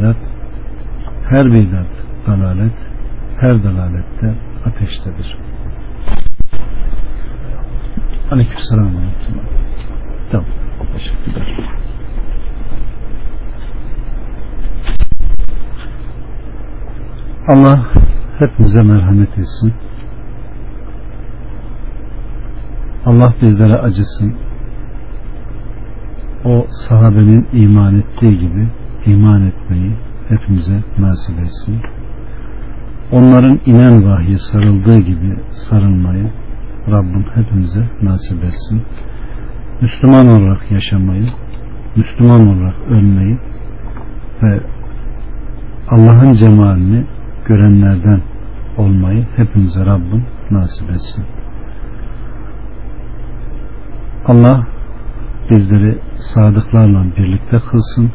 bidat, her bidat dalalet, her dalalette ateştedir. Aleykümselam. Tamam. Teşekkürler. Allah hepimize merhamet etsin. Allah bizlere acısın. O sahabenin iman ettiği gibi iman etmeyi hepimize nasip etsin. Onların inen vahyi sarıldığı gibi sarılmayı Rabbim hepimize nasip etsin. Müslüman olarak yaşamayı, Müslüman olarak ölmeyi ve Allah'ın cemalini görenlerden olmayı hepimize Rabbim nasip etsin. Allah bizleri sadıklarla birlikte kılsın.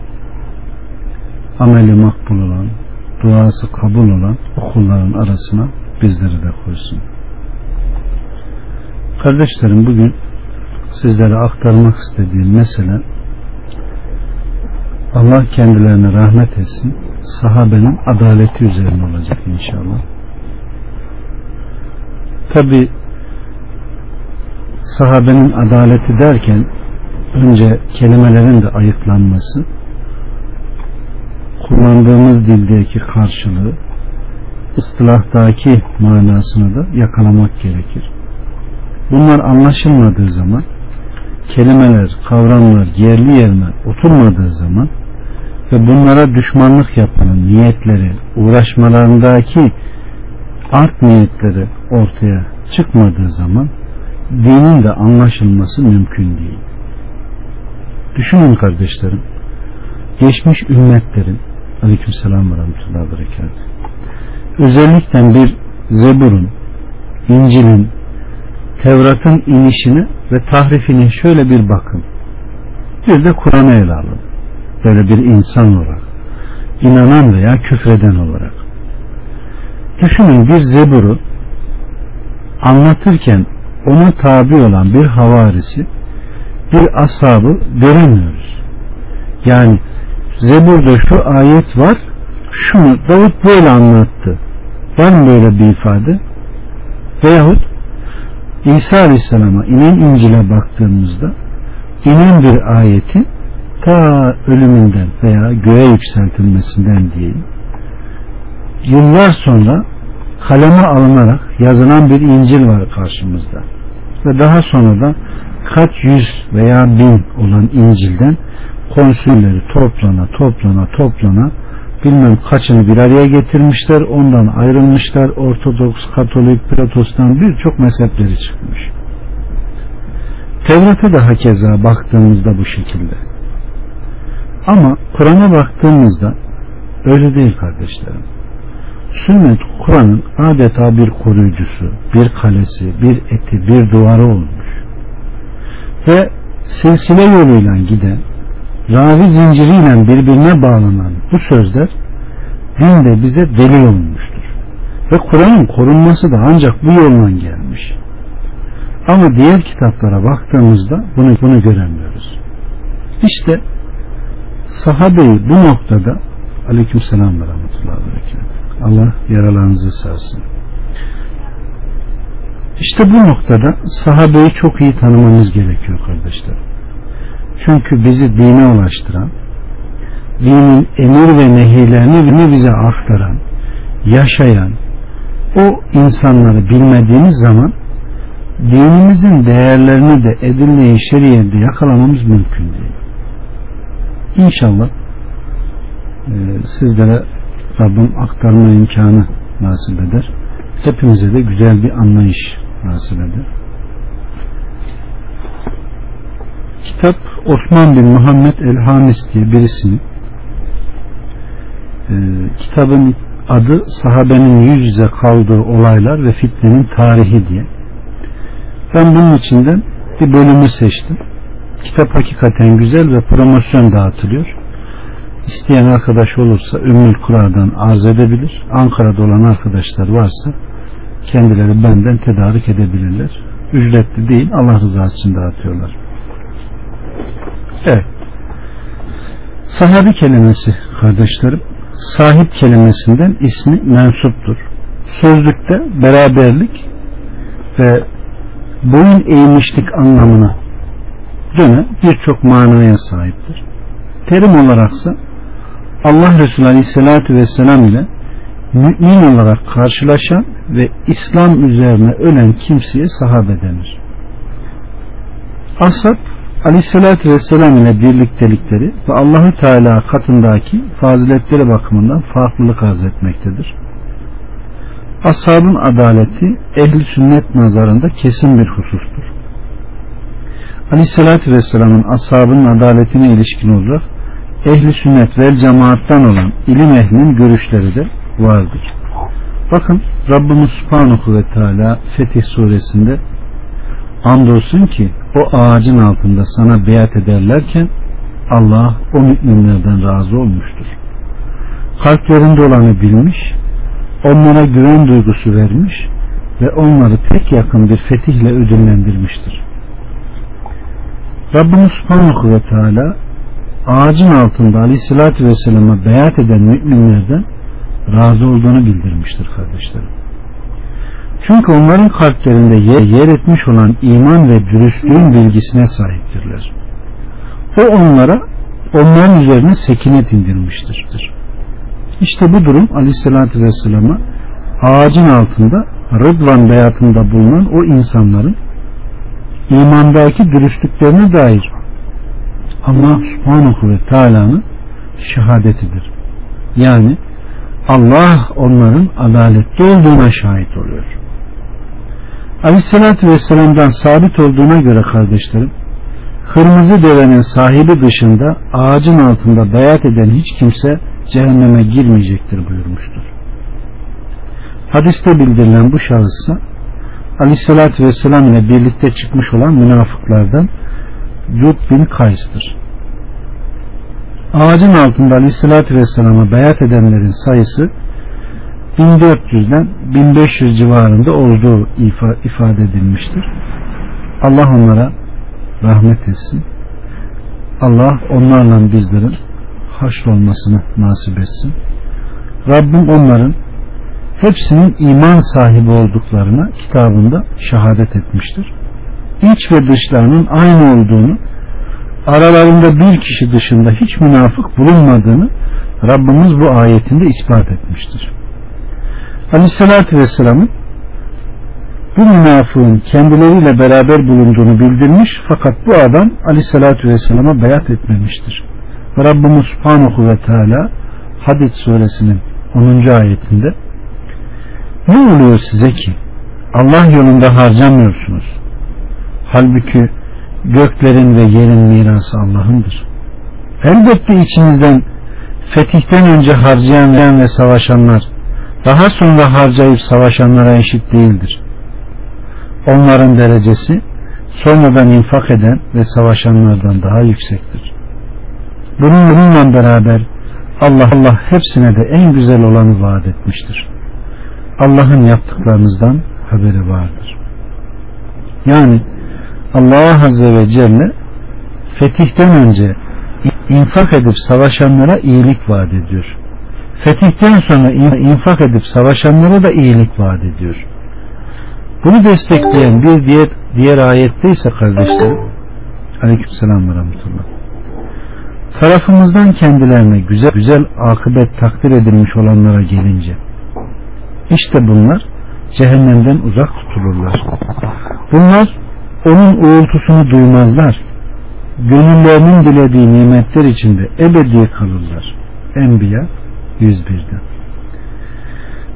Ameli makbul olan, duası kabul olan okulların arasına bizleri de koysun. Kardeşlerim bugün sizlere aktarmak istediğim mesele Allah kendilerine rahmet etsin. Sahabenin adaleti üzerine olacak inşallah. Tabi sahabenin adaleti derken önce kelimelerin de ayıklanması kullandığımız dildeki karşılığı ıstılahtaki manasını da yakalamak gerekir. Bunlar anlaşılmadığı zaman kelimeler, kavramlar yerli yerine oturmadığı zaman ve bunlara düşmanlık yapanın niyetleri, uğraşmalarındaki art niyetleri ortaya çıkmadığı zaman dinin de anlaşılması mümkün değil. Düşünün kardeşlerim, geçmiş ümmetlerin aleykümselam ve rahmetullahi berekat özellikle bir Zebur'un, İncil'in, Tevrat'ın inişini ve tahrifini şöyle bir bakın. Bir de Kur'an'ı ele alın. Böyle bir insan olarak. inanan veya küfreden olarak. Düşünün bir Zebur'u anlatırken ona tabi olan bir havarisi bir ashabı göremiyoruz. Yani Zebur'da şu ayet var şunu Davut böyle anlattı. Var mı böyle bir ifade? Veyahut İsa Aleyhisselam'a inen İncil'e baktığımızda inen bir ayeti ta ölümünden veya göğe yükseltilmesinden diyeyim yıllar sonra kaleme alınarak yazılan bir İncil var karşımızda ve daha sonra da kaç yüz veya bin olan İncil'den konsülleri toplana toplana toplana bilmem kaçını bir araya getirmişler ondan ayrılmışlar Ortodoks, Katolik, Protestan birçok mezhepleri çıkmış. Tevrat'a da hakeza baktığımızda bu şekilde. Ama Kur'an'a baktığımızda öyle değil kardeşlerim. Sünnet Kur'an'ın adeta bir koruyucusu, bir kalesi, bir eti, bir duvarı olmuş. Ve silsile yoluyla giden ravi zinciriyle birbirine bağlanan bu sözler dinde bize delil olmuştur. Ve Kur'an'ın korunması da ancak bu yoldan gelmiş. Ama diğer kitaplara baktığımızda bunu, bunu göremiyoruz. İşte sahabeyi bu noktada aleyküm selam ve rahmetullahi Allah yaralarınızı sarsın. İşte bu noktada sahabeyi çok iyi tanımamız gerekiyor kardeşler. Çünkü bizi dine ulaştıran, dinin emir ve nehirlerini bize aktaran, yaşayan o insanları bilmediğimiz zaman dinimizin değerlerini de edinmeyi şeriyette yakalamamız mümkün değil. İnşallah e, sizlere Rabbim aktarma imkanı nasip eder. Hepimize de güzel bir anlayış nasip eder. Kitap Osman bin Muhammed el-Hamis diye birisinin e, kitabın adı sahabenin yüz yüze kaldığı olaylar ve fitnenin tarihi diye. Ben bunun içinden bir bölümü seçtim. Kitap hakikaten güzel ve promosyon dağıtılıyor. İsteyen arkadaş olursa Ümmül Kura'dan arz edebilir. Ankara'da olan arkadaşlar varsa kendileri benden tedarik edebilirler. Ücretli değil Allah rızası için dağıtıyorlar. Evet. Sahabi kelimesi kardeşlerim sahip kelimesinden ismi mensuptur. Sözlükte beraberlik ve boyun eğmişlik anlamına dönen birçok manaya sahiptir. Terim olaraksa Allah Resulü Aleyhisselatü Vesselam ile mümin olarak karşılaşan ve İslam üzerine ölen kimseye sahabe denir. Ashab Aleyhisselatü Vesselam ile birliktelikleri ve Allahü Teala katındaki faziletleri bakımından farklılık arz etmektedir. Ashabın adaleti ehli sünnet nazarında kesin bir husustur. Aleyhisselatü Vesselam'ın ashabının adaletine ilişkin olarak ehli sünnet ve cemaattan olan ilim ehlinin görüşleri de vardır. Bakın Rabbimiz Subhanahu ve Teala Fetih suresinde andolsun ki o ağacın altında sana beyat ederlerken Allah o müminlerden razı olmuştur. Kalplerinde olanı bilmiş, onlara güven duygusu vermiş ve onları pek yakın bir fetihle ödüllendirmiştir. Rabbimiz Subhanahu ve Teala ağacın altında Aleyhisselatü Vesselam'a beyat eden müminlerden razı olduğunu bildirmiştir kardeşlerim. Çünkü onların kalplerinde yer, yer etmiş olan iman ve dürüstlüğün bilgisine sahiptirler. O onlara onların üzerine sekinet indirmiştir. İşte bu durum Aleyhisselatü Vesselam'a ağacın altında Rıdvan beyatında bulunan o insanların imandaki dürüstlüklerine dair Allah subhanahu ve teala'nın şehadetidir. Yani Allah onların adaletli olduğuna şahit oluyor. Aleyhissalatü Vesselam'dan sabit olduğuna göre kardeşlerim kırmızı devenin sahibi dışında ağacın altında bayat eden hiç kimse cehenneme girmeyecektir buyurmuştur. Hadiste bildirilen bu şahıssa Aleyhissalatü Vesselam ile birlikte çıkmış olan münafıklardan Cud bin Kays'tır. Ağacın altında Aleyhissalatü Vesselam'a beyat edenlerin sayısı 1400'den 1500 civarında olduğu ifade edilmiştir. Allah onlara rahmet etsin. Allah onlarla bizlerin haşrolmasını nasip etsin. Rabbim onların hepsinin iman sahibi olduklarına kitabında şehadet etmiştir. İç ve dışlarının aynı olduğunu aralarında bir kişi dışında hiç münafık bulunmadığını Rabbimiz bu ayetinde ispat etmiştir. Aleyhissalatü Vesselam'ın bu münafığın kendileriyle beraber bulunduğunu bildirmiş fakat bu adam Aleyhissalatü Vesselam'a beyat etmemiştir. Rabbimiz Subhanahu ve Teala Hadid suresinin 10. ayetinde ne oluyor size ki Allah yolunda harcamıyorsunuz. Halbuki göklerin ve yerin mirası Allah'ındır. Elbette içinizden fetihten önce harcayan ve savaşanlar daha sonra harcayıp savaşanlara eşit değildir. Onların derecesi sonradan infak eden ve savaşanlardan daha yüksektir. Bununla beraber Allah Allah hepsine de en güzel olanı vaat etmiştir. Allah'ın yaptıklarınızdan haberi vardır. Yani Allah Azze ve Celle fetihten önce infak edip savaşanlara iyilik vaat ediyor. Fetihten sonra infak edip savaşanlara da iyilik vaat ediyor. Bunu destekleyen bir diğer, diğer ayette ise kardeşlerim Aleykümselam ve Rahmetullah tarafımızdan kendilerine güzel güzel akıbet takdir edilmiş olanlara gelince işte bunlar cehennemden uzak tutulurlar. Bunlar onun uğultusunu duymazlar. Gönüllerinin dilediği nimetler içinde ebedi kalırlar. Enbiya 101'de.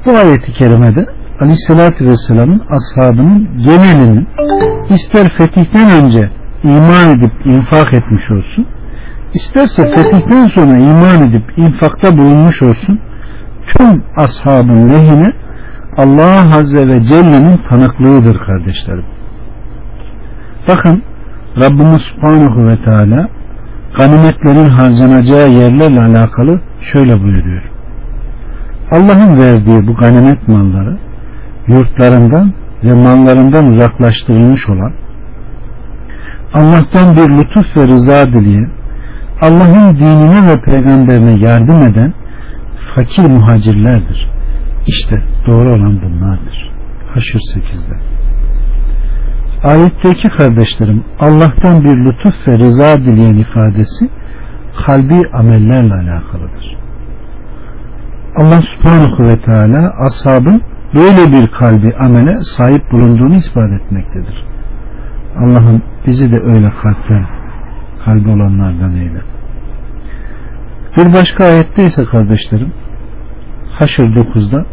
Bu ayeti kerimede Aleyhisselatü Vesselam'ın ashabının genelinin ister fetihten önce iman edip infak etmiş olsun isterse fetihten sonra iman edip infakta bulunmuş olsun tüm ashabın lehine Allah Azze ve Celle'nin tanıklığıdır kardeşlerim. Bakın Rabbimiz Subhanahu ve Teala ganimetlerin harcanacağı yerlerle alakalı şöyle buyuruyor. Allah'ın verdiği bu ganimet malları yurtlarından ve mallarından uzaklaştırılmış olan Allah'tan bir lütuf ve rıza dileyen Allah'ın dinine ve peygamberine yardım eden fakir muhacirlerdir. İşte doğru olan bunlardır. Haşr 8'de. Ayetteki kardeşlerim Allah'tan bir lütuf ve rıza dileyen ifadesi kalbi amellerle alakalıdır. Allah subhanahu ve teala ashabın böyle bir kalbi amele sahip bulunduğunu ispat etmektedir. Allah'ım bizi de öyle kalpten kalbi olanlardan eyle. Bir başka ayette ise kardeşlerim Haşr 9'da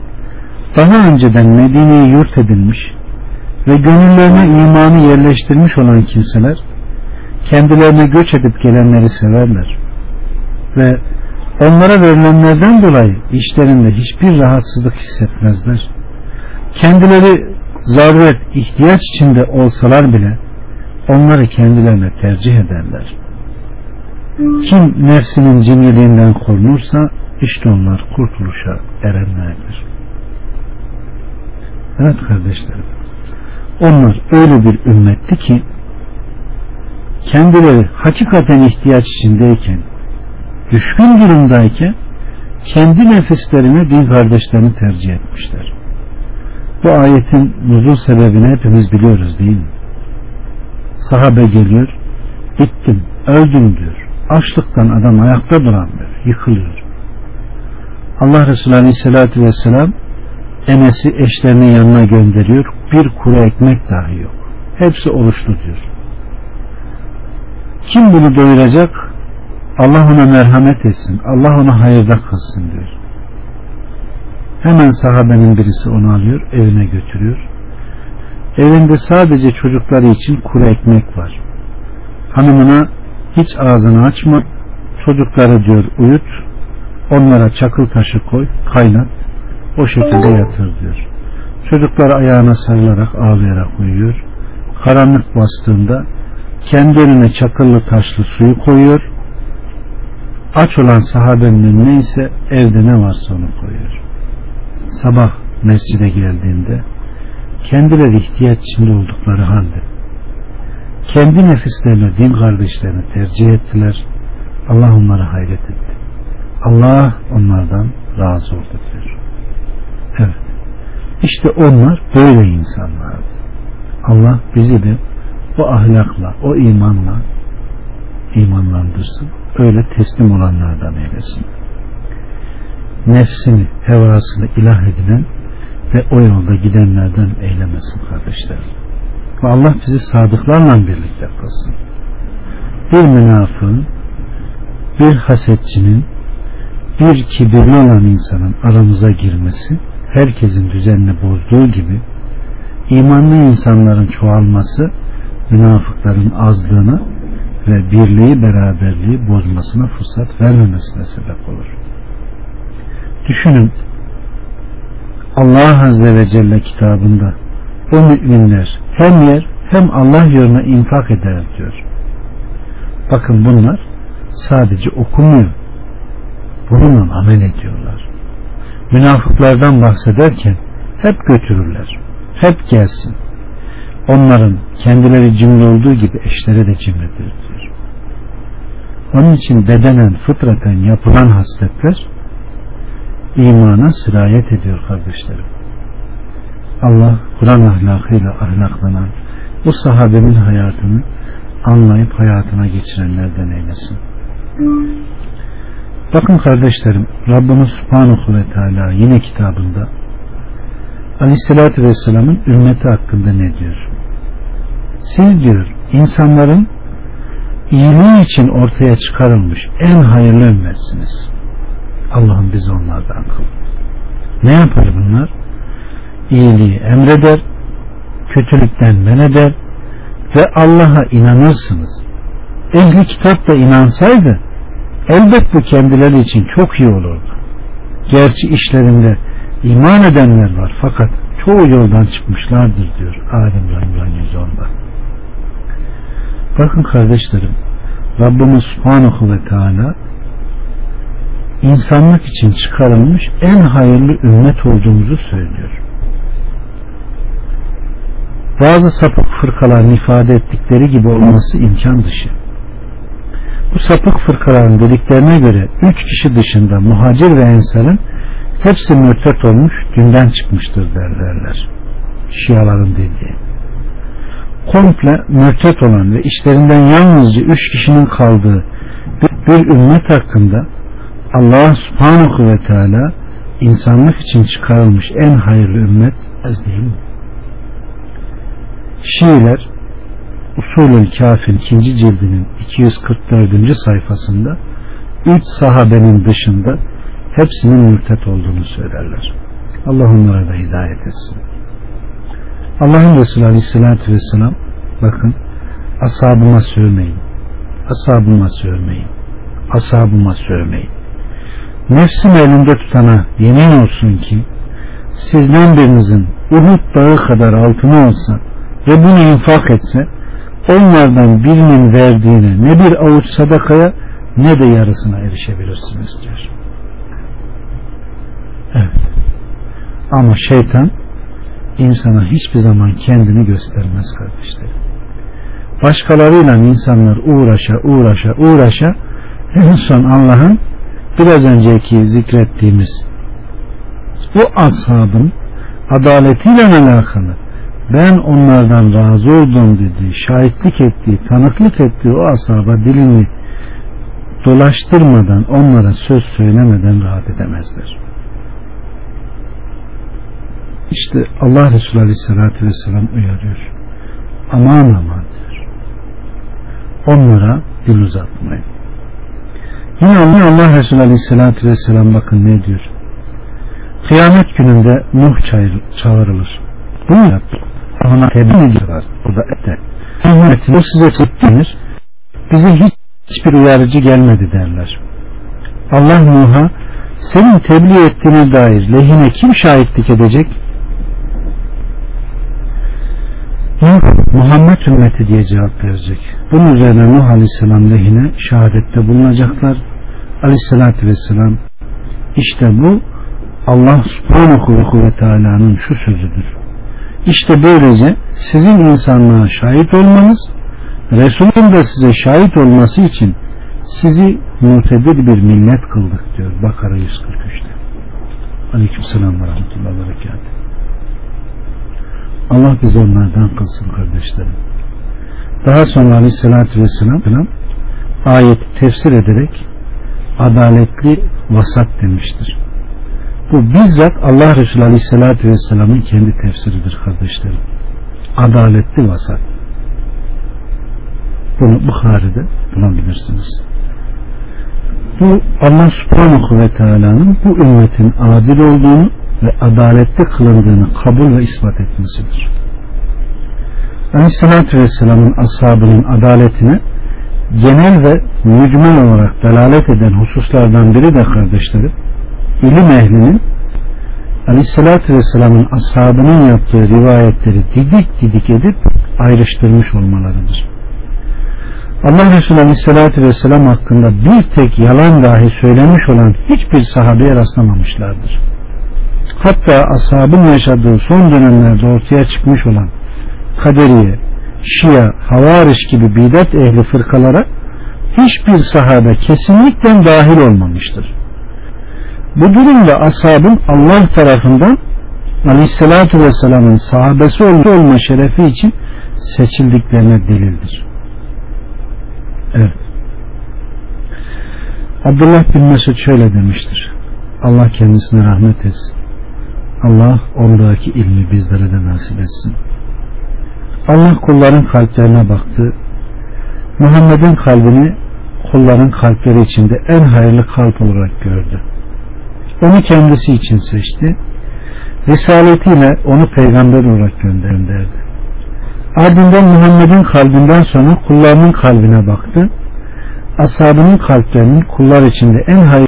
daha önceden Medine'ye yurt edilmiş ve gönüllerine imanı yerleştirmiş olan kimseler kendilerine göç edip gelenleri severler ve onlara verilenlerden dolayı işlerinde hiçbir rahatsızlık hissetmezler. Kendileri zaruret, ihtiyaç içinde olsalar bile onları kendilerine tercih ederler. Kim nefsinin cimriliğinden korunursa işte onlar kurtuluşa erenlerdir. Evet kardeşlerim. Onlar öyle bir ümmetti ki kendileri hakikaten ihtiyaç içindeyken düşkün durumdayken kendi nefislerine din kardeşlerini tercih etmişler. Bu ayetin nuzul sebebini hepimiz biliyoruz değil mi? Sahabe geliyor, bittim, öldüm diyor. Açlıktan adam ayakta duramıyor, yıkılıyor. Allah Resulü Aleyhisselatü Vesselam Enes'i eşlerinin yanına gönderiyor. Bir kuru ekmek dahi yok. Hepsi oruçlu diyor. Kim bunu doyuracak? Allah ona merhamet etsin. Allah ona hayırda kılsın diyor. Hemen sahabenin birisi onu alıyor, evine götürüyor. Evinde sadece çocukları için kuru ekmek var. Hanımına hiç ağzını açma, çocukları diyor uyut, onlara çakıl taşı koy, kaynat, o şekilde yatır diyor. Çocuklar ayağına sarılarak ağlayarak uyuyor. Karanlık bastığında kendi önüne çakıllı taşlı suyu koyuyor. Aç olan sahabenin önüne ise evde ne varsa onu koyuyor. Sabah mescide geldiğinde kendileri ihtiyaç içinde oldukları halde kendi nefislerine din kardeşlerini tercih ettiler. Allah onlara hayret etti. Allah onlardan razı oldu diyor. Evet. İşte onlar böyle insanlardı. Allah bizi de o ahlakla, o imanla imanlandırsın. Öyle teslim olanlardan eylesin. Nefsini, hevasını ilah edinen ve o yolda gidenlerden eylemesin kardeşler. Ve Allah bizi sadıklarla birlikte kılsın. Bir münafığın, bir hasetçinin, bir kibirli olan insanın aramıza girmesi herkesin düzenini bozduğu gibi imanlı insanların çoğalması münafıkların azlığını ve birliği beraberliği bozmasına fırsat vermemesine sebep olur. Düşünün Allah Azze ve Celle kitabında o müminler hem yer hem Allah yoluna infak eder diyor. Bakın bunlar sadece okumuyor. Bununla amel ediyorlar. Münafıklardan bahsederken hep götürürler. Hep gelsin. Onların kendileri cimri olduğu gibi eşleri de cimridir diyor. Onun için bedenen, fıtraten yapılan hasletler imana sirayet ediyor kardeşlerim. Allah Kur'an ahlakıyla ahlaklanan bu sahabenin hayatını anlayıp hayatına geçirenlerden eylesin. Bakın kardeşlerim Rabbimiz Subhanahu ve Teala yine kitabında Aleyhisselatü Vesselam'ın ümmeti hakkında ne diyor? Siz diyor insanların iyiliği için ortaya çıkarılmış en hayırlı ümmetsiniz. Allah'ım biz onlardan kıl. Ne yapar bunlar? İyiliği emreder, kötülükten men eder ve Allah'a inanırsınız. Ehli kitap da inansaydı elbet bu kendileri için çok iyi olurdu. Gerçi işlerinde iman edenler var fakat çoğu yoldan çıkmışlardır diyor Adem İmran 110'da. Bakın kardeşlerim Rabbimiz Subhanahu ve Teala insanlık için çıkarılmış en hayırlı ümmet olduğumuzu söylüyor. Bazı sapık fırkaların ifade ettikleri gibi olması imkan dışı. Bu sapık fırkaların dediklerine göre üç kişi dışında muhacir ve ensarın hepsi mürtet olmuş dünden çıkmıştır derlerler. Şiaların dediği. Komple mürtet olan ve işlerinden yalnızca üç kişinin kaldığı bir, ümmet hakkında Allah subhanahu ve teala insanlık için çıkarılmış en hayırlı ümmet az değil mi? Şiiler Usulül Kafir 2. cildinin 244. sayfasında üç sahabenin dışında hepsinin mürtet olduğunu söylerler. Allah onlara da hidayet etsin. Allah'ın Resulü Aleyhisselatü Vesselam bakın ashabıma sövmeyin ashabıma sövmeyin ashabıma sövmeyin nefsim elinde tutana yemin olsun ki sizden birinizin Uhud dağı kadar altına olsa ve bunu infak etse onlardan birinin verdiğine ne bir avuç sadakaya ne de yarısına erişebilirsiniz diyor. Evet. Ama şeytan insana hiçbir zaman kendini göstermez kardeşlerim. Başkalarıyla insanlar uğraşa uğraşa uğraşa en son Allah'ın biraz önceki zikrettiğimiz bu ashabın adaletiyle alakalı ben onlardan razı oldum dediği, şahitlik ettiği, tanıklık ettiği o ashaba dilini dolaştırmadan, onlara söz söylemeden rahat edemezler. İşte Allah Resulü Aleyhisselatü Vesselam uyarıyor. Aman aman diyor. Onlara dil uzatmayın. Yine Allah, Allah Resulü Aleyhisselatü Vesselam bakın ne diyor. Kıyamet gününde Nuh çağırılır. Bunu yaptı. Ona tebliğ ediyorlar. O da ete. Ümmetin o size denir. Bize hiç, hiçbir uyarıcı gelmedi derler. Allah Nuh'a senin tebliğ ettiğine dair lehine kim şahitlik edecek? Nuh Muhammed ümmeti diye cevap verecek. Bunun üzerine Nuh Aleyhisselam lehine şehadette bulunacaklar. Aleyhisselatü Vesselam işte bu Allah Subhanahu ve Teala'nın şu sözüdür. İşte böylece sizin insanlığa şahit olmanız Resulün de size şahit olması için sizi mutedir bir millet kıldık diyor Bakara 143'te. Aleyküm selam ve rahmetullahi ve berekatuhu. Allah bizi onlardan kılsın kardeşlerim. Daha sonra aleyhissalatü vesselam ayeti tefsir ederek adaletli vasat demiştir. Bu bizzat Allah Resulü aleyhissalatü vesselamın kendi tefsiridir kardeşlerim. Adaletli vasat. Bunu Bukhari'de bulabilirsiniz. Bu Allah subhanahu ve teala'nın bu ümmetin adil olduğunu ve adaletli kılındığını kabul ve ispat etmesidir. Aleyhissalatü Vesselam'ın ashabının adaletine genel ve mücmel olarak delalet eden hususlardan biri de kardeşlerim ilim ehlinin Aleyhissalatü Vesselam'ın ashabının yaptığı rivayetleri didik didik edip ayrıştırmış olmalarıdır. Allah Resulü Aleyhisselatü Vesselam hakkında bir tek yalan dahi söylemiş olan hiçbir sahabeye rastlamamışlardır hatta ashabın yaşadığı son dönemlerde ortaya çıkmış olan kaderiye, şia, havariş gibi bidat ehli fırkalara hiçbir sahabe kesinlikle dahil olmamıştır. Bu durumda ashabın Allah tarafından Aleyhisselatü Vesselam'ın sahabesi olma şerefi için seçildiklerine delildir. Evet. Abdullah bin Mesud şöyle demiştir. Allah kendisine rahmet etsin. Allah ondaki ilmi bizlere de nasip etsin. Allah kulların kalplerine baktı. Muhammed'in kalbini kulların kalpleri içinde en hayırlı kalp olarak gördü. Onu kendisi için seçti. Risaletiyle onu peygamber olarak gönderdi. Ardından Muhammed'in kalbinden sonra kullarının kalbine baktı. Ashabının kalplerinin kullar içinde en hayırlı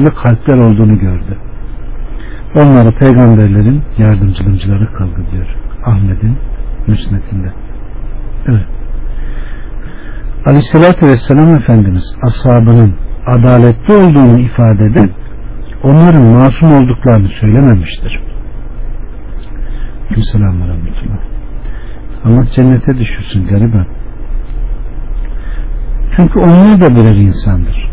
şekilde kalpler olduğunu gördü. Onları peygamberlerin yardımcıları kıldı diyor. Ahmet'in müsnetinde. Evet. Aleyhissalatü Vesselam Efendimiz ashabının adaletli olduğunu ifade eden onların masum olduklarını söylememiştir. Ve rahmetullah. Allah cennete düşürsün gariban. Çünkü onlar da birer insandır.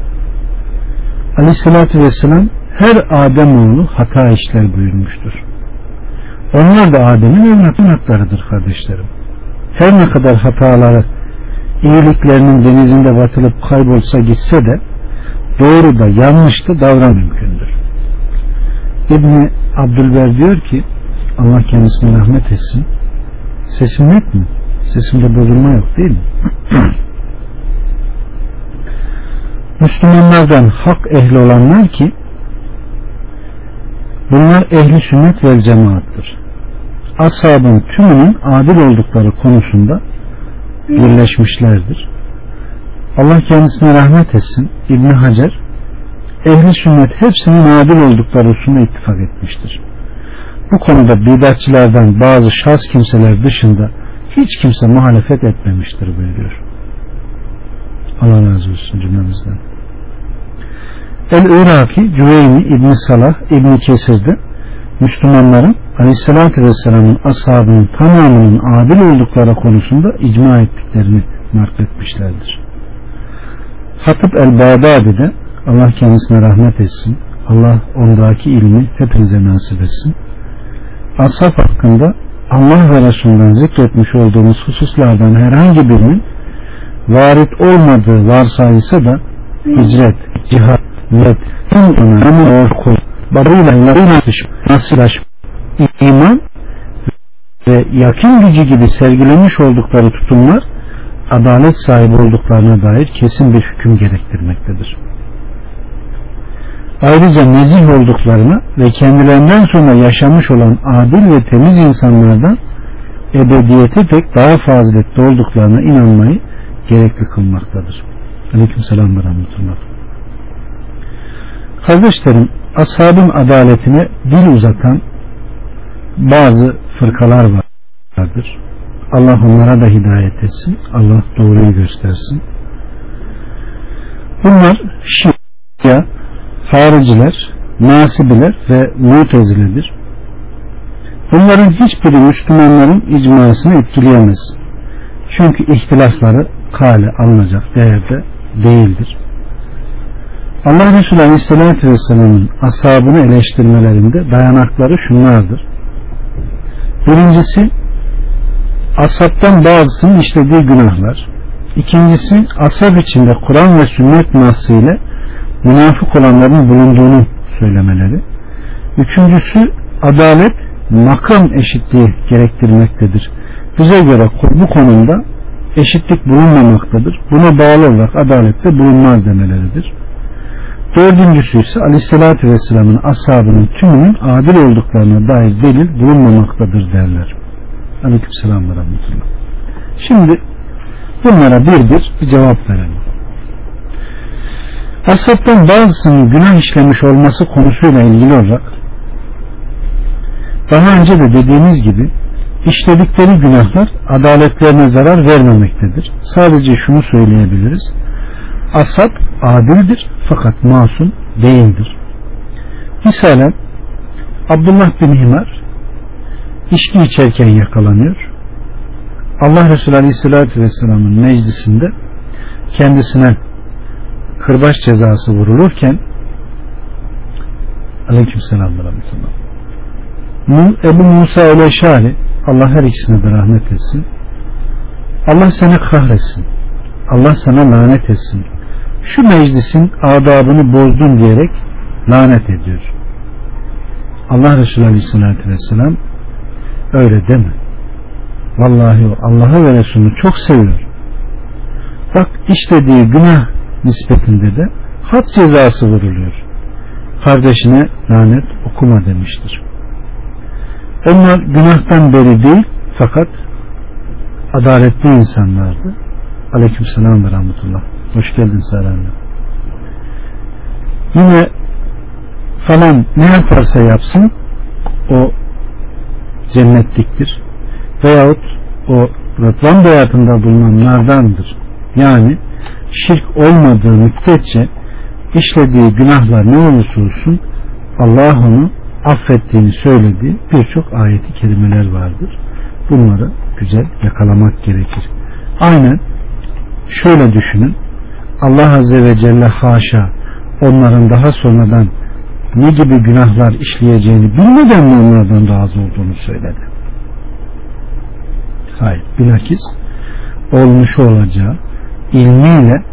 Aleyhissalatü vesselam her Adem oğlu hata işler buyurmuştur. Onlar da Adem'in evlatlarıdır kardeşlerim. Her ne kadar hataları iyiliklerinin denizinde batılıp kaybolsa gitse de doğru da yanlış da davran mümkündür. İbni Abdülber diyor ki Allah kendisine rahmet etsin. Sesim net mi? Sesimde bozulma yok değil mi? Müslümanlardan hak ehli olanlar ki bunlar ehli sünnet vel cemaattır. Ashabın tümünün adil oldukları konusunda birleşmişlerdir. Allah kendisine rahmet etsin. İbn Hacer ehli sünnet hepsinin adil oldukları hususunda ittifak etmiştir. Bu konuda bidatçılardan bazı şahs kimseler dışında hiç kimse muhalefet etmemiştir buyuruyor. Allah razı olsun cümlemizden. El-Iraki, Cüveyni, İbn Salah, İbn Kesir'de Müslümanların Aleyhisselatü Vesselam'ın ashabının tamamının adil oldukları konusunda icma ettiklerini nakletmişlerdir. Hatip el-Bağdadi'de Allah kendisine rahmet etsin. Allah ondaki ilmi hepinize nasip etsin. Ashab hakkında Allah ve Resulü'nden zikretmiş olduğumuz hususlardan herhangi birinin varit olmadığı varsayılsa da hicret, cihat, niyet, hem ona okul, babıyla inatış, nasılaş, iman ve yakın gücü gibi sergilemiş oldukları tutumlar adalet sahibi olduklarına dair kesin bir hüküm gerektirmektedir. Ayrıca nezih olduklarına ve kendilerinden sonra yaşamış olan adil ve temiz insanlardan ebediyete pek daha faziletli olduklarına inanmayı gerekli kılmaktadır. Aleyküm selam ve rahmetullah. Kardeşlerim, ashabın adaletine dil uzatan bazı fırkalar vardır. Allah onlara da hidayet etsin. Allah doğruyu göstersin. Bunlar Şia, hariciler, nasibiler ve muteziledir. Bunların hiçbiri Müslümanların icmasını etkileyemez. Çünkü ihtilafları kale alınacak değerde değildir. Allah Resulü Aleyhisselatü Vesselam'ın ashabını eleştirmelerinde dayanakları şunlardır. Birincisi asaptan bazısının işlediği günahlar. İkincisi asap içinde Kur'an ve sünnet nasıl ile münafık olanların bulunduğunu söylemeleri. Üçüncüsü adalet makam eşitliği gerektirmektedir. Bize göre bu konumda eşitlik bulunmamaktadır. Buna bağlı olarak adalette bulunmaz demeleridir. Dördüncüsü ise Aleyhisselatü Vesselam'ın ashabının tümünün adil olduklarına dair delil bulunmamaktadır derler. Aleykümselam ve rahmetullah. Şimdi bunlara bir bir bir cevap verelim. Ashabtan bazısının günah işlemiş olması konusuyla ilgili olarak daha önce de dediğimiz gibi işledikleri günahlar adaletlerine zarar vermemektedir. Sadece şunu söyleyebiliriz. Asap adildir fakat masum değildir. Misalen Abdullah bin Himar içki içerken yakalanıyor. Allah Resulü Aleyhisselatü Vesselam'ın meclisinde kendisine kırbaç cezası vurulurken Aleyküm selam Ebu Musa el-Eşari Allah her ikisine de rahmet etsin. Allah seni kahretsin. Allah sana lanet etsin. Şu meclisin adabını bozdun diyerek lanet ediyor. Allah Resulü Aleyhisselatü Vesselam öyle deme. Vallahi o Allah'ı ve Resulünü çok seviyor. Bak işlediği günah nispetinde de had cezası vuruluyor. Kardeşine lanet okuma demiştir. Onlar günahtan beri değil fakat adaletli insanlardı. Aleyküm selam ve rahmetullah. Hoş geldin Serhan'la. Yine falan ne yaparsa yapsın o cennetliktir. Veyahut o Rıdvan hayatında bulunanlardandır. Yani şirk olmadığı müddetçe işlediği günahlar ne olursa olsun Allah onu affettiğini söylediği birçok ayeti kerimeler vardır. Bunları güzel yakalamak gerekir. Aynen şöyle düşünün. Allah Azze ve Celle haşa onların daha sonradan ne gibi günahlar işleyeceğini bilmeden mi onlardan razı olduğunu söyledi? Hayır. Bilakis olmuş olacağı ilmiyle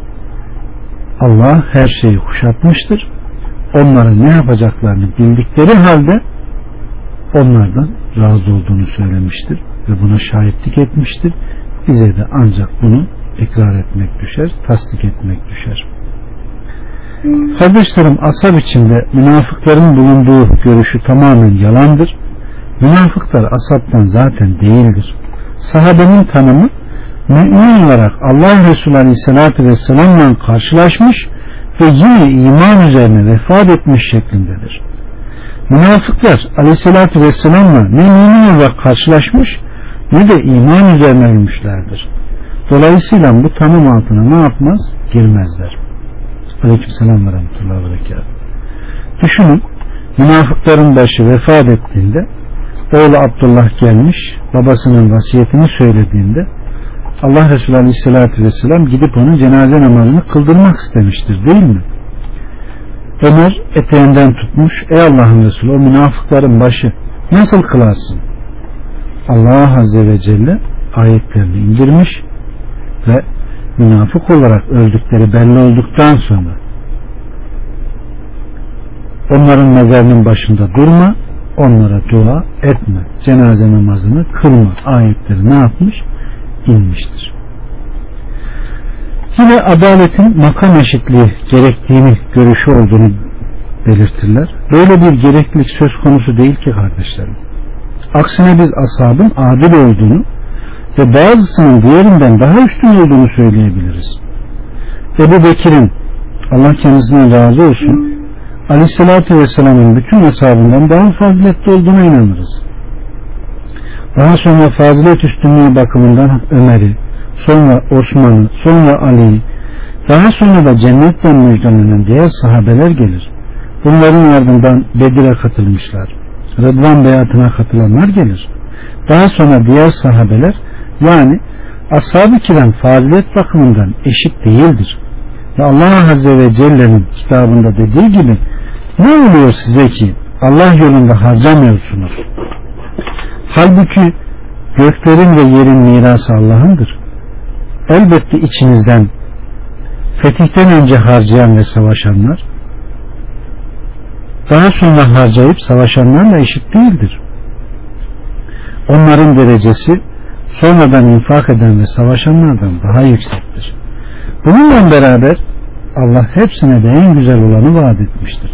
Allah her şeyi kuşatmıştır. Onların ne yapacaklarını bildikleri halde onlardan razı olduğunu söylemiştir ve buna şahitlik etmiştir. Bize de ancak bunu ikrar etmek düşer, tasdik etmek düşer. Kardeşlerim asab içinde münafıkların bulunduğu görüşü tamamen yalandır. Münafıklar asaptan zaten değildir. Sahabenin tanımı mümin olarak Allah Resulü Aleyhisselatü Vesselam'la karşılaşmış ve yine iman üzerine vefat etmiş şeklindedir. Münafıklar Aleyhisselatü Vesselam'la ne mümin olarak karşılaşmış ne de iman üzerine ölmüşlerdir. Dolayısıyla bu tanım altına ne yapmaz? Girmezler. Aleykümselam ve rahmetullahi ve berekat. Düşünün münafıkların başı vefat ettiğinde oğlu Abdullah gelmiş babasının vasiyetini söylediğinde Allah Resulü Aleyhisselatü Vesselam gidip onun cenaze namazını kıldırmak istemiştir değil mi? Ömer eteğinden tutmuş ey Allah'ın Resulü o münafıkların başı nasıl kılarsın? Allah Azze ve Celle ayetlerini indirmiş ve münafık olarak öldükleri belli olduktan sonra onların mezarının başında durma onlara dua etme cenaze namazını kılma ayetleri ne yapmış? inmiştir. Yine adaletin makam eşitliği gerektiğini görüşü olduğunu belirtirler. Böyle bir gereklilik söz konusu değil ki kardeşlerim. Aksine biz ashabın adil olduğunu ve bazısının diğerinden daha üstün olduğunu söyleyebiliriz. Ebu Bekir'in Allah kendisinden razı olsun Aleyhisselatü Vesselam'ın bütün hesabından daha faziletli olduğuna inanırız. Daha sonra fazilet üstünlüğü bakımından Ömer'i, sonra Osman'ı, sonra Ali'yi, daha sonra da cennetle müjdelenen diğer sahabeler gelir. Bunların ardından Bedir'e katılmışlar. Rıdvan beyatına katılanlar gelir. Daha sonra diğer sahabeler yani ashab-ı kiram fazilet bakımından eşit değildir. Ve Allah Azze ve Celle'nin kitabında dediği gibi ne oluyor size ki Allah yolunda harcamıyorsunuz? Halbuki göklerin ve yerin mirası Allah'ındır. Elbette içinizden fetihten önce harcayan ve savaşanlar daha sonra harcayıp savaşanlarla eşit değildir. Onların derecesi sonradan infak eden ve savaşanlardan daha yüksektir. Bununla beraber Allah hepsine de en güzel olanı vaat etmiştir.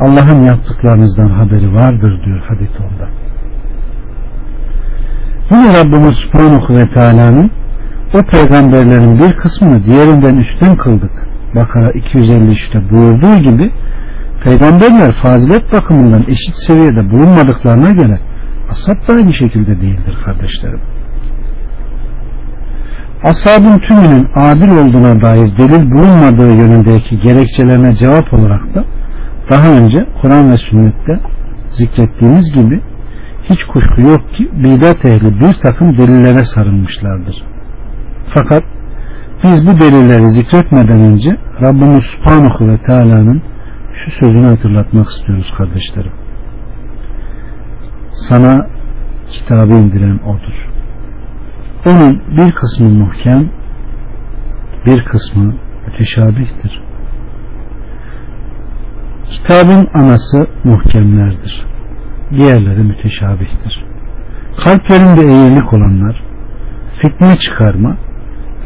Allah'ın yaptıklarınızdan haberi vardır diyor hadis onda. Yine Rabbimiz Subhanahu ve Teala'nın o peygamberlerin bir kısmını diğerinden üstün kıldık. Bakara 253'te buyurduğu gibi peygamberler fazilet bakımından eşit seviyede bulunmadıklarına göre ashab da aynı şekilde değildir kardeşlerim. Ashabın tümünün adil olduğuna dair delil bulunmadığı yönündeki gerekçelerine cevap olarak da daha önce Kur'an ve sünnette zikrettiğimiz gibi hiç kuşku yok ki bidat ehli bir takım delillere sarılmışlardır. Fakat biz bu delilleri zikretmeden önce Rabbimiz Subhanahu ve Teala'nın şu sözünü hatırlatmak istiyoruz kardeşlerim. Sana kitabı indiren odur. Onun bir kısmı muhkem, bir kısmı müteşabihtir. Kitabın anası muhkemlerdir diğerleri müteşabihtir. Kalplerinde eğrilik olanlar fitne çıkarma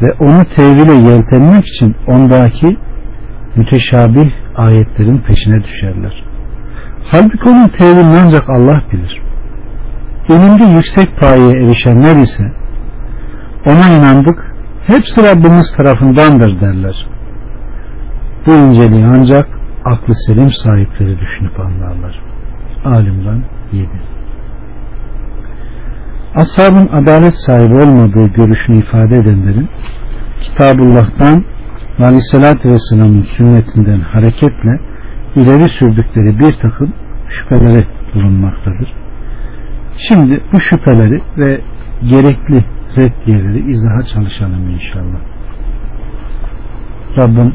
ve onu tevhile yeltenmek için ondaki müteşabih ayetlerin peşine düşerler. Halbuki onun tevilini ancak Allah bilir. İlimde yüksek payeye erişenler ise ona inandık hepsi Rabbimiz tarafındandır derler. Bu inceliği ancak aklı selim sahipleri düşünüp anlarlar. Alimran 7 Ashabın adalet sahibi olmadığı görüşünü ifade edenlerin Kitabullah'tan ve Aleyhisselatü Vesselam'ın sünnetinden hareketle ileri sürdükleri bir takım şüphelere bulunmaktadır. Şimdi bu şüpheleri ve gerekli reddiyeleri izaha çalışalım inşallah. Rabbim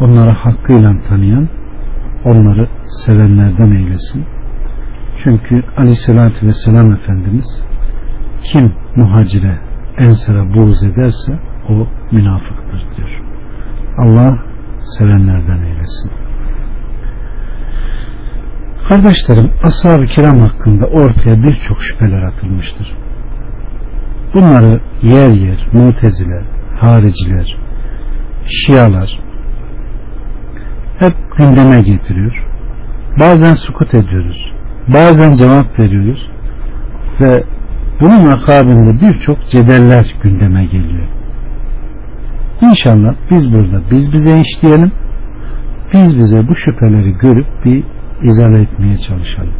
onları hakkıyla tanıyan, onları sevenlerden eylesin. Çünkü aleyhissalatü vesselam Efendimiz kim muhacire ensara buğz ederse o münafıktır diyor. Allah sevenlerden eylesin. Kardeşlerim ashab-ı kiram hakkında ortaya birçok şüpheler atılmıştır. Bunları yer yer mutezile, hariciler, şialar hep gündeme getiriyor. Bazen sukut ediyoruz. Bazen cevap veriyoruz. Ve bunun akabinde birçok cedeller gündeme geliyor. İnşallah biz burada biz bize işleyelim. Biz bize bu şüpheleri görüp bir izale etmeye çalışalım.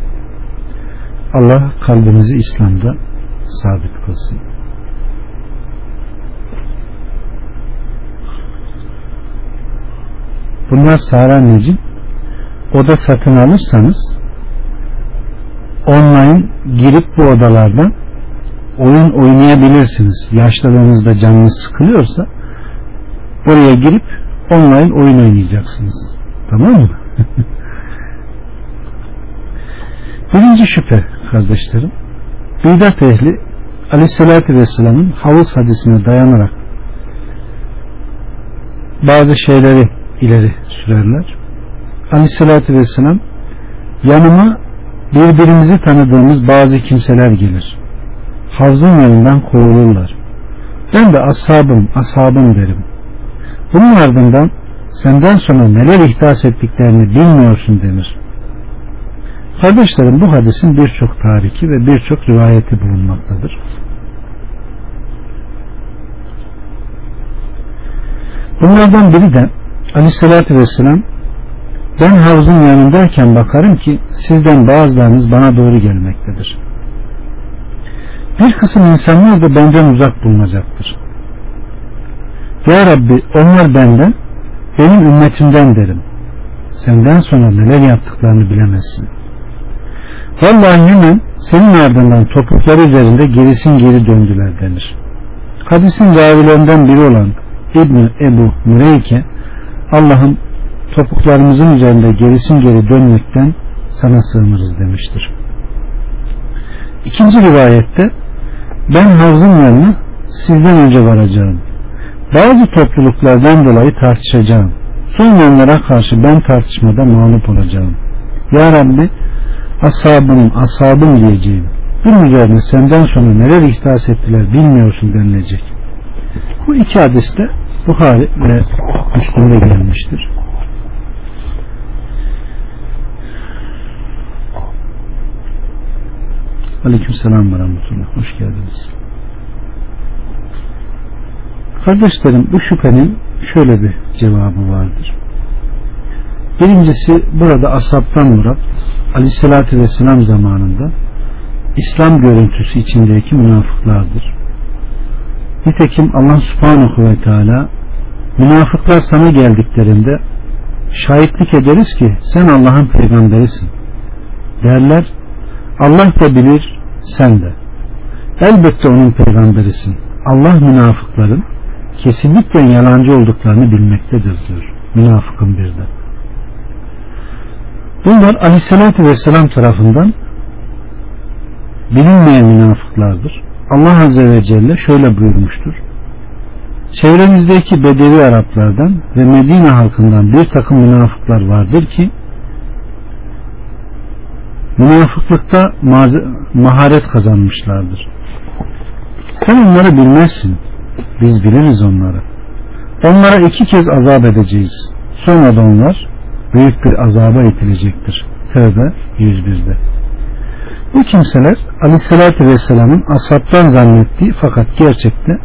Allah kalbimizi İslam'da sabit kılsın. Bunlar Sara anneciğim oda satın alırsanız online girip bu odalardan oyun oynayabilirsiniz. Yaşlılığınızda canınız sıkılıyorsa oraya girip online oyun oynayacaksınız. Tamam mı? Birinci şüphe kardeşlerim. Bidat ehli Aleyhisselatü Vesselam'ın havuz hadisine dayanarak bazı şeyleri ileri sürerler. Aleyhisselatü Vesselam yanıma birbirimizi tanıdığımız bazı kimseler gelir. Havzın yanından kovulurlar. Ben de ashabım, ashabım derim. Bunun ardından senden sonra neler ihdas ettiklerini bilmiyorsun denir. Kardeşlerim bu hadisin birçok tariki ve birçok rivayeti bulunmaktadır. Bunlardan biri de Aleyhisselatü Vesselam ben havuzun yanındayken bakarım ki sizden bazılarınız bana doğru gelmektedir. Bir kısım insanlar da benden uzak bulunacaktır. Ya Rabbi onlar benden benim ümmetimden derim. Senden sonra neler yaptıklarını bilemezsin. Vallahi hemen senin ardından topukları üzerinde gerisin geri döndüler denir. Hadisin ravilerinden biri olan İbni Ebu Müreyke Allah'ım topuklarımızın üzerinde gerisin geri dönmekten sana sığınırız demiştir. İkinci rivayette ben havzın yanına sizden önce varacağım. Bazı topluluklardan dolayı tartışacağım. Son yanlara karşı ben tartışmada mağlup olacağım. Ya Rabbi ashabım ashabım diyeceğim. Bunun üzerine senden sonra neler ihdas ettiler bilmiyorsun denilecek. Bu iki hadiste Buhari ve Müslüm'de gelmiştir. Aleyküm selam ve rahmetullah. Hoş geldiniz. Kardeşlerim bu şüphenin şöyle bir cevabı vardır. Birincisi burada asaptan murat aleyhissalatü vesselam zamanında İslam görüntüsü içindeki münafıklardır. Nitekim Allah subhanahu ve teala münafıklar sana geldiklerinde şahitlik ederiz ki sen Allah'ın peygamberisin. Derler Allah da bilir sen de. Elbette onun peygamberisin. Allah münafıkların kesinlikle yalancı olduklarını bilmektedir diyor münafıkın bir de. Bunlar aleyhissalatü vesselam tarafından bilinmeyen münafıklardır Allah Azze ve Celle şöyle buyurmuştur çevrenizdeki Bedevi Araplardan ve Medine halkından bir takım münafıklar vardır ki münafıklıkta maharet kazanmışlardır. Sen onları bilmezsin. Biz biliriz onları. Onlara iki kez azap edeceğiz. Sonra da onlar büyük bir azaba itilecektir. Tevbe 101'de. Bu kimseler Aleyhisselatü Vesselam'ın asaptan zannettiği fakat gerçekte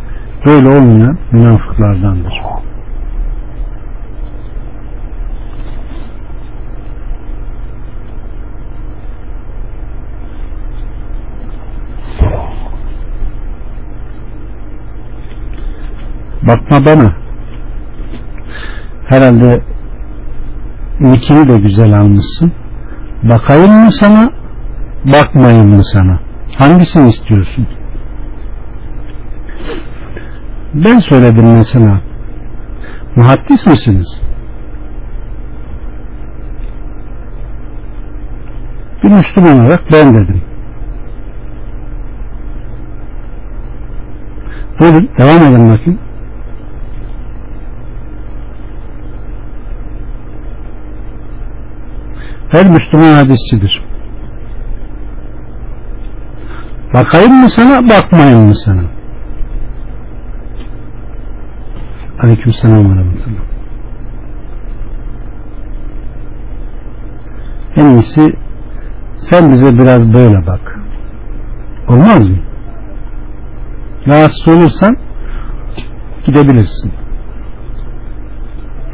böyle olmayan münafıklardandır. Bakma bana. Herhalde nikini de güzel almışsın. Bakayım mı sana bakmayın mı sana? Hangisini istiyorsun? Ben söyledim mesela. Muhaddis misiniz? Bir Müslüman olarak ben dedim. Buyurun devam edin bakayım. Her Müslüman hadisçidir. Bakayım mı sana, bakmayın mı sana? Aleyküm selam ve En iyisi sen bize biraz böyle bak. Olmaz mı? Rahatsız olursan gidebilirsin.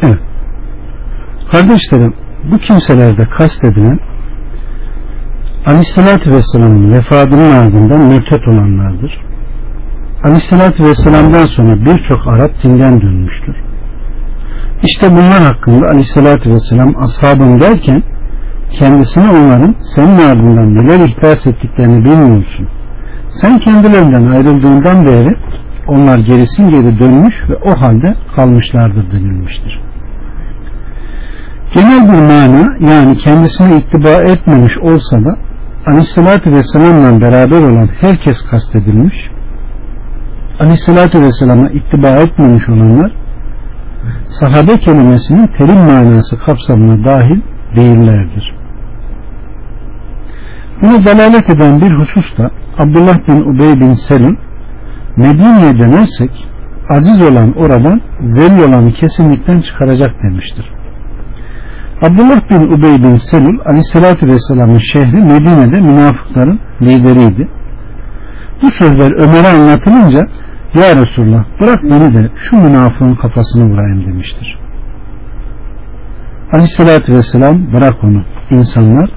Evet. Kardeşlerim bu kimselerde kastedilen Aleyhisselatü Vesselam'ın vefatının ardından mürtet olanlardır. Aleyhisselatü Vesselam'dan sonra birçok Arap dinden dönmüştür. İşte bunlar hakkında Aleyhisselatü Vesselam ashabım derken kendisine onların senin ardından neler ihdas ettiklerini bilmiyorsun. Sen kendilerinden ayrıldığından beri onlar gerisin geri dönmüş ve o halde kalmışlardır denilmiştir. Genel bir mana yani kendisine ittiba etmemiş olsa da Aleyhisselatü Vesselam'la beraber olan herkes kastedilmiş. Aleyhisselatü Vesselam'a ittiba etmemiş olanlar sahabe kelimesinin terim manası kapsamına dahil değillerdir. Bunu dalalet eden bir husus da Abdullah bin Ubey bin Selim Medine'ye dönersek aziz olan oradan zelil olanı kesinlikten çıkaracak demiştir. Abdullah bin Ubey bin Selul aleyhissalatü vesselamın şehri Medine'de münafıkların lideriydi. Bu sözler Ömer'e anlatılınca Ya Resulullah bırak beni de şu münafığın kafasını vurayım demiştir. Aleyhissalatü vesselam bırak onu insanlar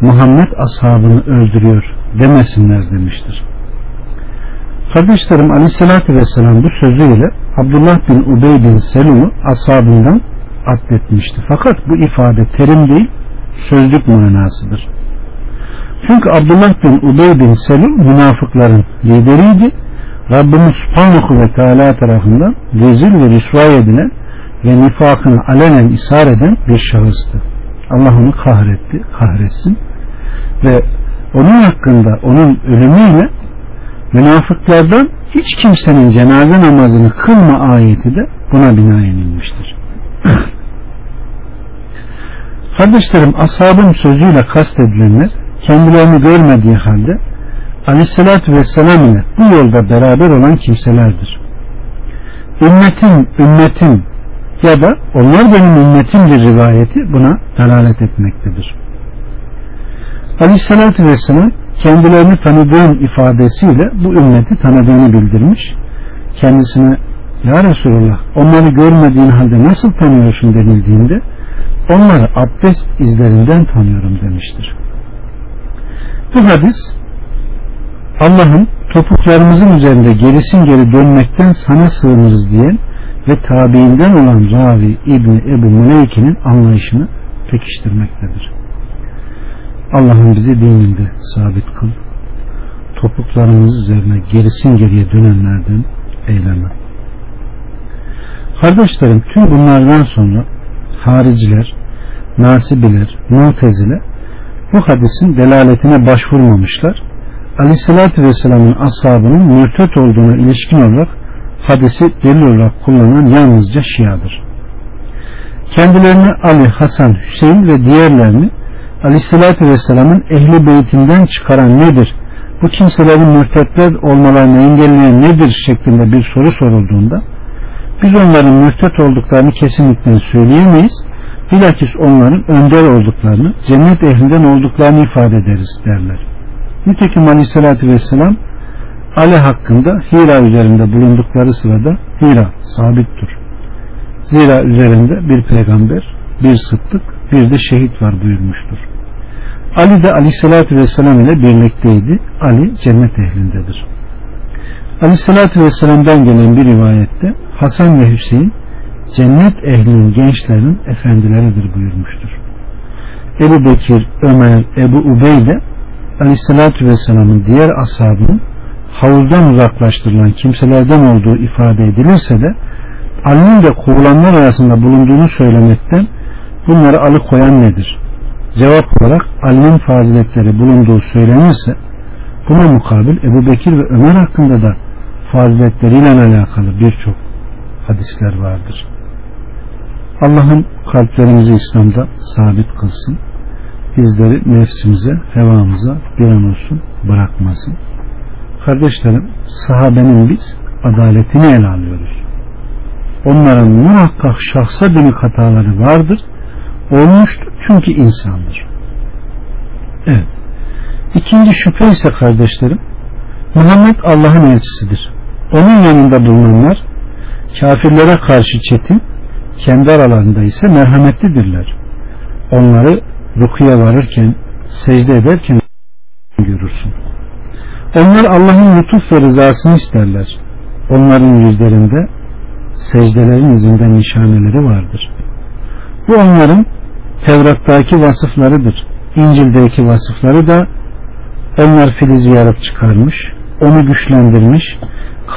Muhammed ashabını öldürüyor demesinler demiştir. Kardeşlerim Aleyhisselatü Vesselam bu sözüyle Abdullah bin Ubey bin Selum'u ashabından atletmişti. Fakat bu ifade terim değil sözlük manasıdır. Çünkü Abdullah bin Ubey bin Selum münafıkların lideriydi. Rabbimiz Subhanahu ve Teala tarafından rezil ve rüsvay edilen ve nifakını alenen ishar eden bir şahıstı. Allah onu kahretti, kahretsin ve onun hakkında onun ölümüyle münafıklardan hiç kimsenin cenaze namazını kılma ayeti de buna bina inilmiştir. Kardeşlerim ashabın sözüyle kastedilenler kendilerini görmediği halde aleyhissalatü vesselam ile bu yolda beraber olan kimselerdir. Ümmetim, ümmetim ya da onlar benim ümmetimdir rivayeti buna delalet etmektedir. Aleyhissalatü vesselam kendilerini tanıdığım ifadesiyle bu ümmeti tanıdığını bildirmiş. Kendisine Ya Resulullah onları görmediğin halde nasıl tanıyorsun denildiğinde onları abdest izlerinden tanıyorum demiştir. Bu hadis Allah'ın topuklarımızın üzerinde gerisin geri dönmekten sana sığınırız diyen ve tabiinden olan Ravi İbni Ebu Müleyke'nin anlayışını pekiştirmektedir. Allah'ın bizi dininde sabit kıl. Topuklarımız üzerine gerisin geriye dönenlerden eyleme. Kardeşlerim tüm bunlardan sonra hariciler, nasibiler, mutezile bu hadisin delaletine başvurmamışlar. Aleyhissalatü Vesselam'ın ashabının mürtet olduğuna ilişkin olarak hadisi delil olarak kullanan yalnızca Şia'dır. Kendilerini Ali, Hasan, Hüseyin ve diğerlerini Aleyhisselatü Vesselam'ın ehli beytinden çıkaran nedir? Bu kimselerin mürtetler olmalarını engelleyen nedir? şeklinde bir soru sorulduğunda biz onların mürtet olduklarını kesinlikle söyleyemeyiz. Bilakis onların önder olduklarını, cennet ehlinden olduklarını ifade ederiz derler. Nitekim Aleyhisselatü Vesselam Ali hakkında Hira üzerinde bulundukları sırada Hira sabittir. Zira üzerinde bir peygamber, bir sıddık, bir de şehit var buyurmuştur. Ali de aleyhissalatü vesselam ile birlikteydi. Ali cennet ehlindedir. Aleyhissalatü vesselam'dan gelen bir rivayette Hasan ve Hüseyin cennet ehlinin gençlerin efendileridir buyurmuştur. Ebu Bekir, Ömer, Ebu Ubeyde Aleyhisselatü Vesselam'ın diğer ashabının havuzdan uzaklaştırılan kimselerden olduğu ifade edilirse de Ali'nin de kovulanlar arasında bulunduğunu söylemekten bunları alıkoyan nedir? Cevap olarak Ali'nin faziletleri bulunduğu söylenirse buna mukabil Ebu Bekir ve Ömer hakkında da faziletleriyle alakalı birçok hadisler vardır. Allah'ın kalplerimizi İslam'da sabit kılsın. Bizleri nefsimize, hevamıza bir an olsun bırakmasın. Kardeşlerim, sahabenin biz adaletini ele alıyoruz. Onların muhakkak şahsa dönük hataları vardır. Olmuştur çünkü insandır. Evet. İkinci şüphe ise kardeşlerim, Muhammed Allah'ın elçisidir. Onun yanında bulunanlar kafirlere karşı çetin, kendi aralarında ise merhametlidirler. Onları rukuya varırken, secde ederken görürsün. Onlar Allah'ın lütuf ve rızasını isterler. Onların yüzlerinde secdelerin izinden nişaneleri vardır. Bu onların Tevrat'taki vasıflarıdır. İncil'deki vasıfları da onlar filizi yarıp çıkarmış, onu güçlendirmiş,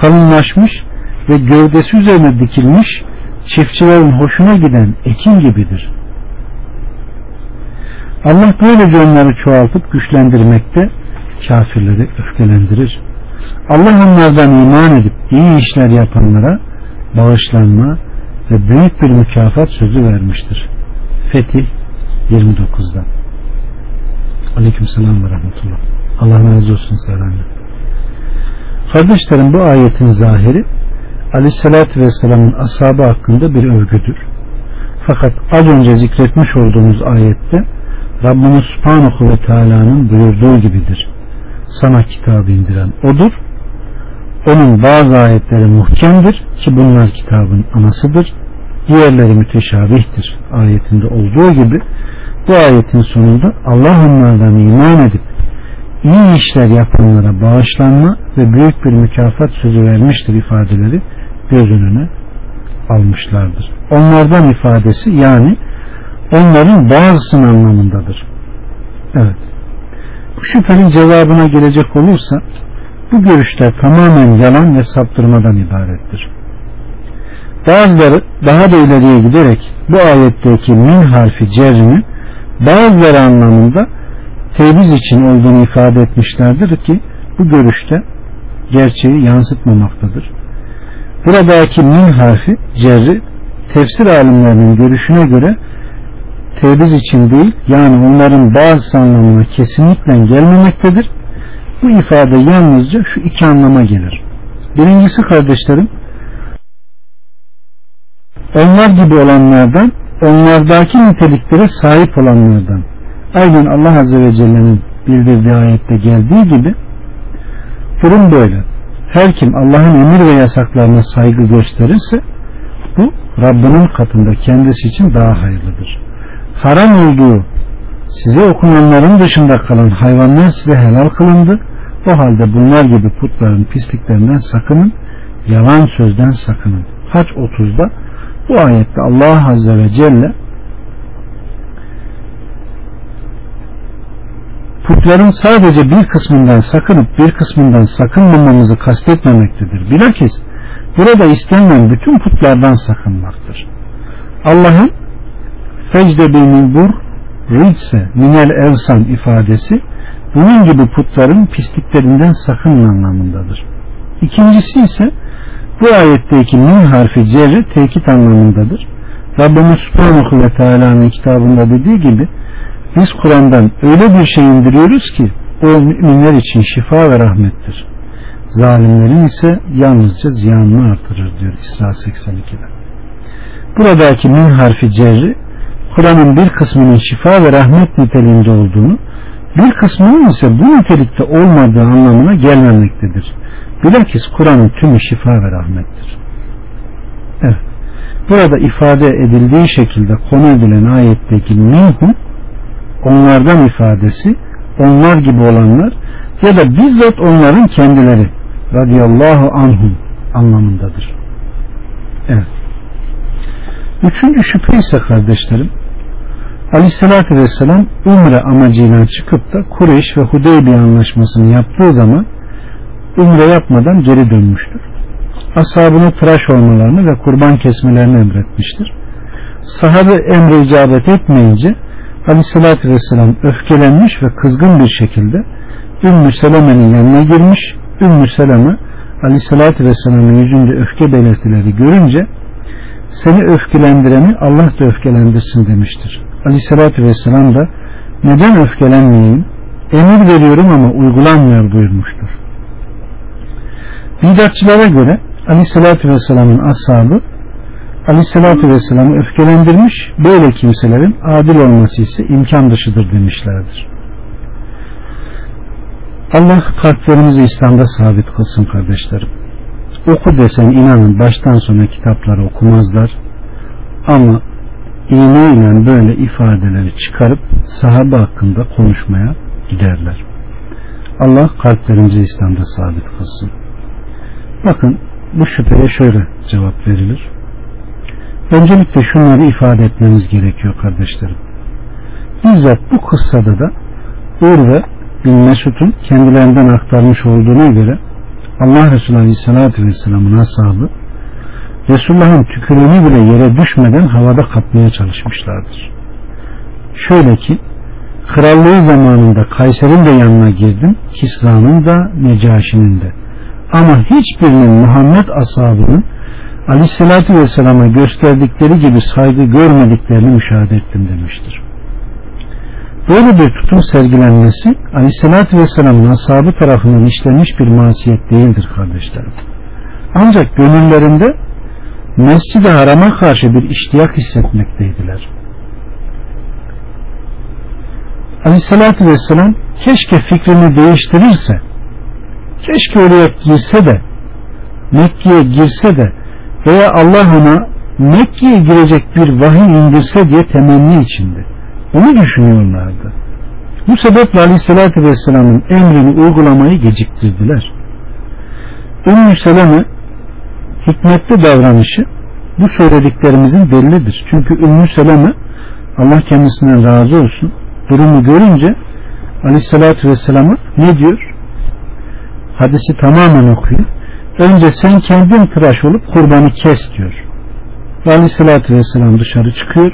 kalınlaşmış ve gövdesi üzerine dikilmiş çiftçilerin hoşuna giden ekin gibidir. Allah böylece onları çoğaltıp güçlendirmekte kafirleri öfkelendirir. Allah onlardan iman edip iyi işler yapanlara bağışlanma ve büyük bir mükafat sözü vermiştir. Fetih 29'da. Aleyküm selam ve rahmetullah. Allah razı olsun selamlar. Kardeşlerim bu ayetin zahiri Aleyhisselatü Vesselam'ın ashabı hakkında bir övgüdür. Fakat az önce zikretmiş olduğumuz ayette Rabbimiz Subhanahu ve Teala'nın buyurduğu gibidir. Sana kitabı indiren odur. Onun bazı ayetleri muhkemdir ki bunlar kitabın anasıdır. Diğerleri müteşabihtir. Ayetinde olduğu gibi bu ayetin sonunda Allah onlardan iman edip iyi işler yapanlara bağışlanma ve büyük bir mükafat sözü vermiştir ifadeleri göz önüne almışlardır. Onlardan ifadesi yani onların bazısının anlamındadır. Evet. Bu şüphenin cevabına gelecek olursa bu görüşler tamamen yalan ve saptırmadan ibarettir. Bazıları daha da ileriye giderek bu ayetteki min harfi cerrini bazıları anlamında tevhiz için olduğunu ifade etmişlerdir ki bu görüşte gerçeği yansıtmamaktadır. Buradaki min harfi cerri tefsir alimlerinin görüşüne göre tevhiz için değil yani onların bazı anlamına kesinlikle gelmemektedir. Bu ifade yalnızca şu iki anlama gelir. Birincisi kardeşlerim onlar gibi olanlardan onlardaki niteliklere sahip olanlardan aynen Allah Azze ve Celle'nin bildirdiği ayette geldiği gibi durum böyle. Her kim Allah'ın emir ve yasaklarına saygı gösterirse bu Rabbinin katında kendisi için daha hayırlıdır. Haram olduğu size okunanların dışında kalan hayvanlar size helal kılındı. O halde bunlar gibi putların pisliklerinden sakının, yalan sözden sakının. Haç 30'da bu ayette Allah Azze ve Celle putların sadece bir kısmından sakınıp bir kısmından sakınmamamızı kastetmemektedir. Bilakis burada istenilen bütün putlardan sakınmaktır. Allah'ın fecde bil bur ritse minel evsan ifadesi bunun gibi putların pisliklerinden sakının anlamındadır. İkincisi ise bu ayetteki min harfi cerri tekit anlamındadır. Rabbimiz Subhanahu ve Teala'nın kitabında dediği gibi biz Kur'an'dan öyle bir şey indiriyoruz ki o müminler için şifa ve rahmettir. Zalimlerin ise yalnızca ziyanını artırır diyor İsra 82'de. Buradaki min harfi cerri Kur'an'ın bir kısmının şifa ve rahmet niteliğinde olduğunu bir kısmının ise bu nitelikte olmadığı anlamına gelmemektedir. Bilakis Kur'an'ın tümü şifa ve rahmettir. Evet. Burada ifade edildiği şekilde konu edilen ayetteki minhum onlardan ifadesi onlar gibi olanlar ya da bizzat onların kendileri radıyallahu anhum anlamındadır. Evet. Üçüncü şüphe ise kardeşlerim Aleyhisselatü Vesselam Umre amacıyla çıkıp da Kureyş ve Hudeybiye anlaşmasını yaptığı zaman Umre yapmadan geri dönmüştür. Ashabına tıraş olmalarını ve kurban kesmelerini emretmiştir. Sahabe emre icabet etmeyince Aleyhisselatü Vesselam öfkelenmiş ve kızgın bir şekilde Ümmü Seleme'nin yanına girmiş. Ümmü Seleme Aleyhisselatü Vesselam'ın yüzünde öfke belirtileri görünce seni öfkelendireni Allah da öfkelendirsin demiştir. Aleyhissalatü vesselam da neden öfkelenmeyeyim emir veriyorum ama uygulanmıyor buyurmuştur. Bidatçılara göre Aleyhissalatü vesselamın ashabı Aleyhissalatü vesselam'ı öfkelendirmiş böyle kimselerin adil olması ise imkan dışıdır demişlerdir. Allah kalplerimizi İslam'da sabit kılsın kardeşlerim. Oku desen inanın baştan sona kitapları okumazlar ama iğneyle böyle ifadeleri çıkarıp sahabe hakkında konuşmaya giderler. Allah kalplerimizi İslam'da sabit kılsın. Bakın bu şüpheye şöyle cevap verilir. Öncelikle şunları ifade etmemiz gerekiyor kardeşlerim. Bizzat bu kıssada da Ur bin Mesud'un kendilerinden aktarmış olduğuna göre Allah Resulü Aleyhisselatü Vesselam'ın ashabı Resulullah'ın tükürüğünü bile yere düşmeden havada kapmaya çalışmışlardır. Şöyle ki krallığı zamanında Kayser'in de yanına girdim, Kisra'nın da Necaşi'nin de. Ama hiçbirinin Muhammed ashabının Aleyhisselatü Vesselam'a gösterdikleri gibi saygı görmediklerini müşahede ettim demiştir. Böyle bir tutum sergilenmesi Aleyhisselatü Vesselam'ın ashabı tarafından işlenmiş bir masiyet değildir kardeşlerim. Ancak gönüllerinde Mescid-i Haram'a karşı bir iştiyak hissetmekteydiler. Aleyhissalatü Vesselam keşke fikrini değiştirirse keşke oraya girse de Mekke'ye girse de veya Allah ona Mekke'ye girecek bir vahiy indirse diye temenni içinde. Onu düşünüyorlardı. Bu sebeple Aleyhisselatü Vesselam'ın emrini uygulamayı geciktirdiler. Ümmü Seleme hikmetli davranışı bu söylediklerimizin delilidir. Çünkü Ümmü Seleme Allah kendisinden razı olsun durumu görünce Aleyhisselatü Vesselam'a ne diyor? Hadisi tamamen okuyor. Önce sen kendin tıraş olup kurbanı kes diyor. Ve Aleyhisselatü Vesselam dışarı çıkıyor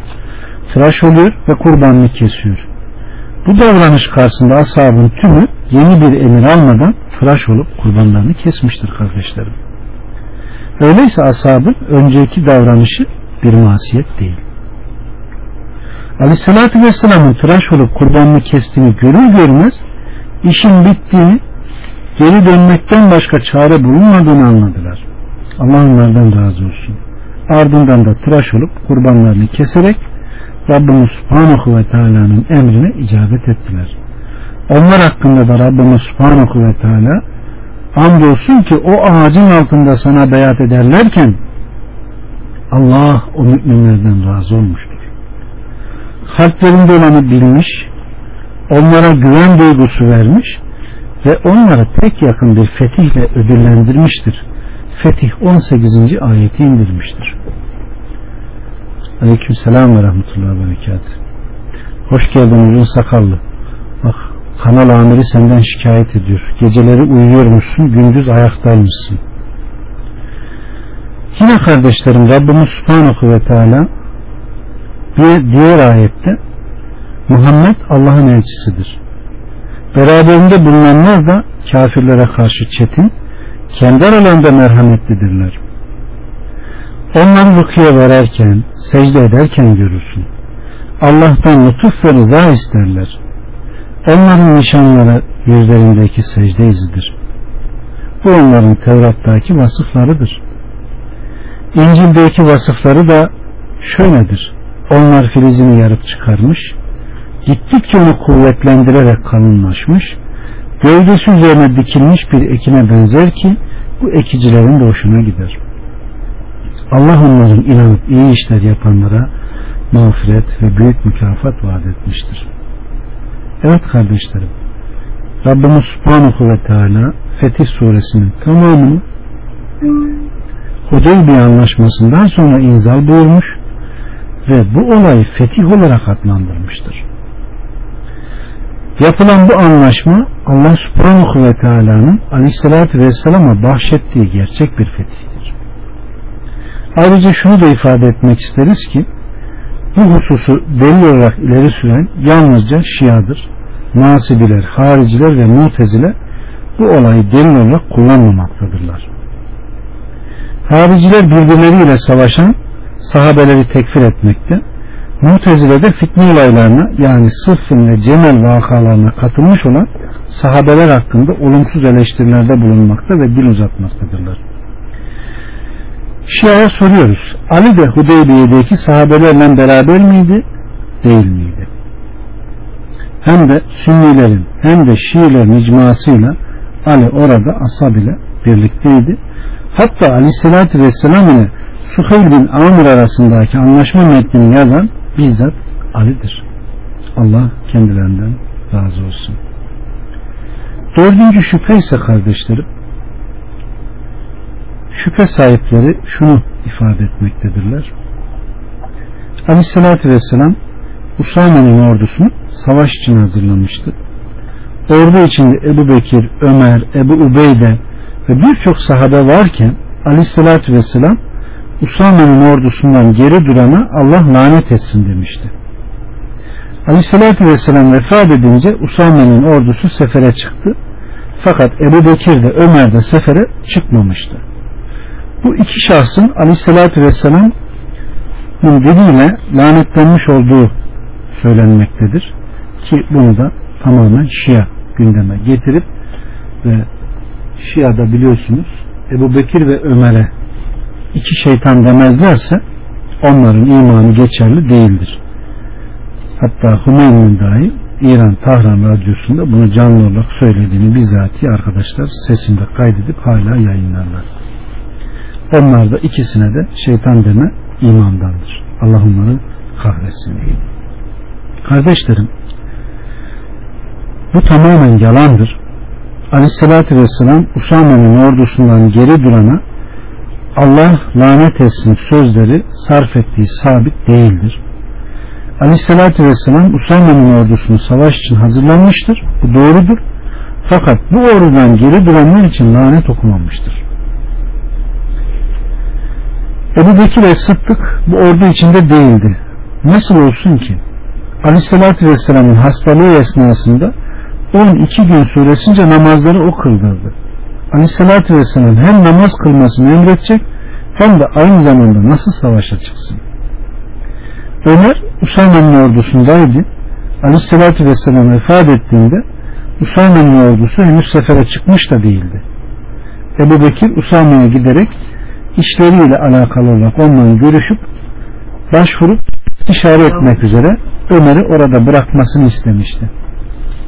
tıraş oluyor ve kurbanını kesiyor. Bu davranış karşısında ashabın tümü yeni bir emir almadan tıraş olup kurbanlarını kesmiştir kardeşlerim. Öyleyse ashabın önceki davranışı bir masiyet değil. Aleyhissalatü Vesselam'ın tıraş olup kurbanını kestiğini görür görmez işin bittiğini geri dönmekten başka çare bulunmadığını anladılar. Allah onlardan razı olsun. Ardından da tıraş olup kurbanlarını keserek Rabbimiz Subhanahu ve Teala'nın emrine icabet ettiler. Onlar hakkında da Rabbimiz Subhanahu ve Teala andolsun ki o ağacın altında sana beyat ederlerken Allah o müminlerden razı olmuştur. Kalplerinde olanı bilmiş, onlara güven duygusu vermiş ve onları pek yakın bir fetihle ödüllendirmiştir. Fetih 18. ayeti indirmiştir. Aleyküm selam ve rahmetullahi ve. Hoş geldin uzun sakallı. Bak kanal amiri senden şikayet ediyor. Geceleri uyuyormuşsun, gündüz ayaktaymışsın. Yine kardeşlerim Rabbimiz Subhanahu ve Teala bir diğer ayette Muhammed Allah'ın elçisidir. Beraberinde bulunanlar da kafirlere karşı çetin, kendi aralarında merhametlidirler. Onları rüküye vererken, secde ederken görürsün. Allah'tan lütuf ve rıza isterler. Onların nişanları yüzlerindeki secde izidir. Bu onların Tevrat'taki vasıflarıdır. İncil'deki vasıfları da şöyledir. Onlar filizini yarıp çıkarmış, gittikçe onu kuvvetlendirerek kalınlaşmış, gövdesi üzerine dikilmiş bir ekine benzer ki bu ekicilerin de hoşuna gider.'' Allah onların inanıp iyi işler yapanlara mağfiret ve büyük mükafat vaat etmiştir. Evet kardeşlerim Rabbimiz Subhanahu ve Teala Fetih suresinin tamamını Hudeybiye anlaşmasından sonra inzal buyurmuş ve bu olayı fetih olarak adlandırmıştır. Yapılan bu anlaşma Allah subhanahu ve teala'nın aleyhissalatü vesselama bahşettiği gerçek bir fetihtir. Ayrıca şunu da ifade etmek isteriz ki bu hususu delil olarak ileri süren yalnızca Şiadır. Nasibiler, hariciler ve mutezile bu olayı delil olarak kullanmamaktadırlar. Hariciler birbirleriyle savaşan sahabeleri tekfir etmekte, Mutezile de fitne olaylarına yani Sıffin ve Cemel vakalarına katılmış olan sahabeler hakkında olumsuz eleştirilerde bulunmakta ve dil uzatmaktadırlar. Şia'ya soruyoruz. Ali de Hudeybiye'deki sahabelerle beraber miydi? Değil miydi? Hem de Sünnilerin hem de Şiilerin icmasıyla Ali orada ashab ile birlikteydi. Hatta Aleyhisselatü Vesselam ile Suheyl bin Amr arasındaki anlaşma metnini yazan bizzat Ali'dir. Allah kendilerinden razı olsun. Dördüncü şüphe ise kardeşlerim şüphe sahipleri şunu ifade etmektedirler. Aleyhissalatü Vesselam Usame'nin ordusunu savaş için hazırlamıştı. Ordu içinde Ebu Bekir, Ömer, Ebu Ubeyde ve birçok sahabe varken Aleyhissalatü Vesselam Usame'nin ordusundan geri durana Allah lanet etsin demişti. Aleyhissalatü Vesselam vefat edince Usame'nin ordusu sefere çıktı. Fakat Ebu Bekir de Ömer de sefere çıkmamıştı. Bu iki şahsın Aleyhissalatü Vesselam'ın diliyle lanetlenmiş olduğu söylenmektedir. Ki bunu da tamamen Şia gündeme getirip ve Şia'da biliyorsunuz Ebu Bekir ve Ömer'e iki şeytan demezlerse onların imanı geçerli değildir. Hatta Hümeyni'nin dahi İran Tahran Radyosu'nda bunu canlı olarak söylediğini bizatihi arkadaşlar sesinde kaydedip hala yayınlarlar. Onlar da ikisine de şeytan deme imandandır. Allah onları kahretsin. Kardeşlerim bu tamamen yalandır. Aleyhissalatü Vesselam Usame'nin ordusundan geri durana Allah lanet etsin sözleri sarf ettiği sabit değildir. Aleyhissalatü Vesselam Usame'nin ordusunu savaş için hazırlanmıştır. Bu doğrudur. Fakat bu ordudan geri duranlar için lanet okumamıştır. Ebu Bekir ve Sıddık bu ordu içinde değildi. Nasıl olsun ki? Aleyhissalatü Vesselam'ın hastalığı esnasında 12 gün süresince namazları o kıldırdı. Aleyhissalatü Vesselam hem namaz kılmasını emredecek hem de aynı zamanda nasıl savaşa çıksın. Ömer Usame'nin ordusundaydı. Aleyhissalatü Vesselam vefat ettiğinde Usame'nin ordusu henüz sefere çıkmış da değildi. Ebu Bekir Usame'ye giderek işleriyle alakalı olarak onunla görüşüp başvurup işare etmek üzere Ömer'i orada bırakmasını istemişti.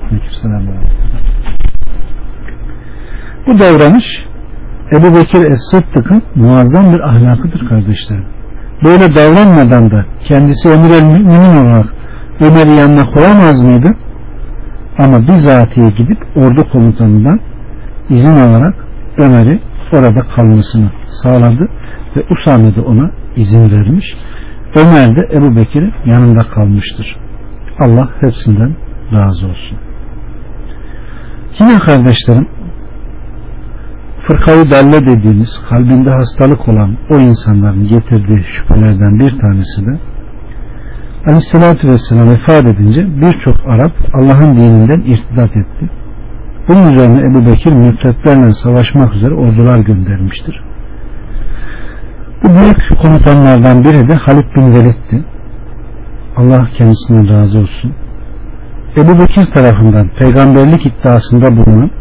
Aleykümselam. Bu davranış Ebu Bekir Es-Sıddık'ın muazzam bir ahlakıdır kardeşlerim. Böyle davranmadan da kendisi emir el müminin olarak Ömer'i yanına koyamaz mıydı? Ama bizatihi gidip ordu komutanından izin alarak Ömer'i orada kalmasını sağladı ve Usame de ona izin vermiş. Ömer de Ebu Bekir'in yanında kalmıştır. Allah hepsinden razı olsun. Yine kardeşlerim fırkayı dalle dediğimiz kalbinde hastalık olan o insanların getirdiği şüphelerden bir tanesi de Aleyhisselatü Vesselam vefat edince birçok Arap Allah'ın dininden irtidat etti. Bunun üzerine Ebu Bekir mürtetlerle savaşmak üzere ordular göndermiştir. Bu büyük komutanlardan biri de Halid bin Velid'ti. Allah kendisinden razı olsun. Ebu Bekir tarafından peygamberlik iddiasında bulunan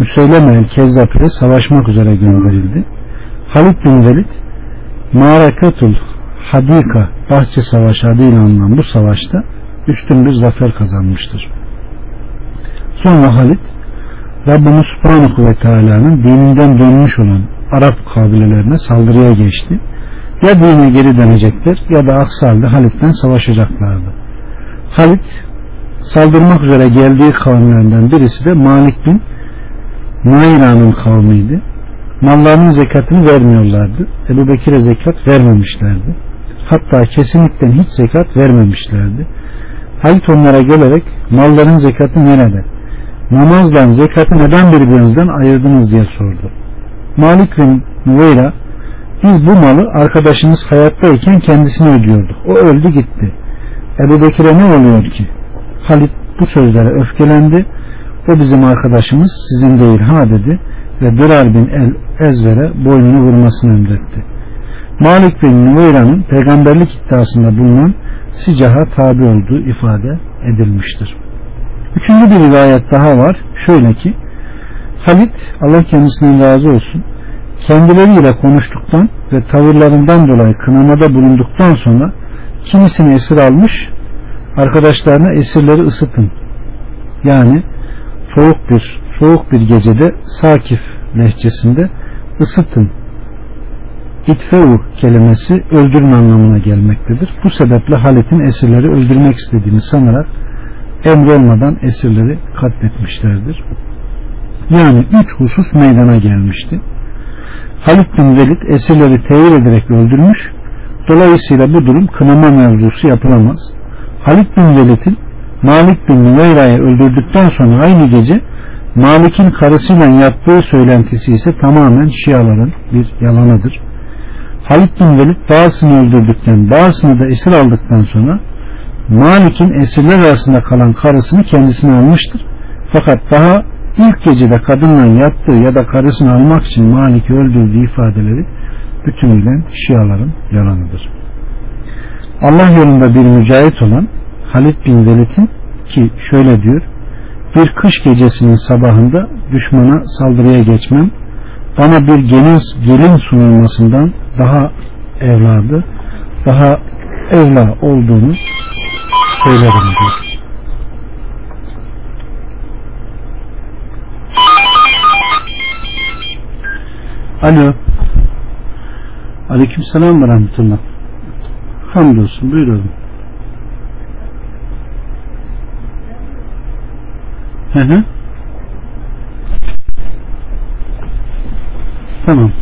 Müseyleme el Kezzab ile savaşmak üzere gönderildi. Halid bin Velid Maraketul Hadika Bahçe Savaşı adıyla anılan bu savaşta üstün bir zafer kazanmıştır. Sonra Halid Rabbimiz Subhanahu ve Teala'nın dininden dönmüş olan Arap kabilelerine saldırıya geçti. Ya dine geri dönecekler ya da aksi halde Halit'ten savaşacaklardı. Halit saldırmak üzere geldiği kavimlerinden birisi de Malik bin Naila'nın kavmiydi. Mallarının zekatını vermiyorlardı. Ebu Bekir'e zekat vermemişlerdi. Hatta kesinlikle hiç zekat vermemişlerdi. Halit onlara gelerek malların zekatı nerede? Namazdan zekatı neden birbirinizden ayırdınız diye sordu. Malik ve Nuveyra biz bu malı arkadaşınız hayattayken kendisine ödüyorduk. O öldü gitti. Ebu Bekir'e ne oluyor ki? Halit bu sözlere öfkelendi. O bizim arkadaşımız sizin değil ha dedi ve Durar bin El Ezver'e boynunu vurmasını emretti. Malik bin Nuveyra'nın peygamberlik iddiasında bulunan Sicah'a tabi olduğu ifade edilmiştir. Üçüncü bir rivayet daha var. Şöyle ki Halit Allah kendisinden razı olsun kendileriyle konuştuktan ve tavırlarından dolayı kınamada bulunduktan sonra kimisini esir almış arkadaşlarına esirleri ısıtın yani soğuk bir soğuk bir gecede Sakif lehçesinde ısıtın itfeu kelimesi öldürün anlamına gelmektedir. Bu sebeple Halit'in esirleri öldürmek istediğini sanarak emrolmadan esirleri katletmişlerdir. Yani üç husus meydana gelmişti. Halit bin Velid esirleri tevil ederek öldürmüş. Dolayısıyla bu durum kınama mevzusu yapılamaz. Halit bin Velid'in Malik bin Nüveyra'yı öldürdükten sonra aynı gece Malik'in karısıyla yaptığı söylentisi ise tamamen Şiaların bir yalanıdır. Halit bin Velid bazısını öldürdükten bazısını da esir aldıktan sonra Malik'in esirler arasında kalan karısını kendisine almıştır. Fakat daha ilk gecede kadınla yattığı ya da karısını almak için Malik'i öldürdüğü ifadeleri bütünüyle Şiaların yalanıdır. Allah yolunda bir mücahit olan Halid bin Velid'in ki şöyle diyor bir kış gecesinin sabahında düşmana saldırıya geçmem bana bir gelin, gelin sunulmasından daha evladı daha evla olduğunu söylerim diyor. Alo. Aleyküm selam ve rahmetullah. Hamdolsun buyurun. Hı hı. Tamam.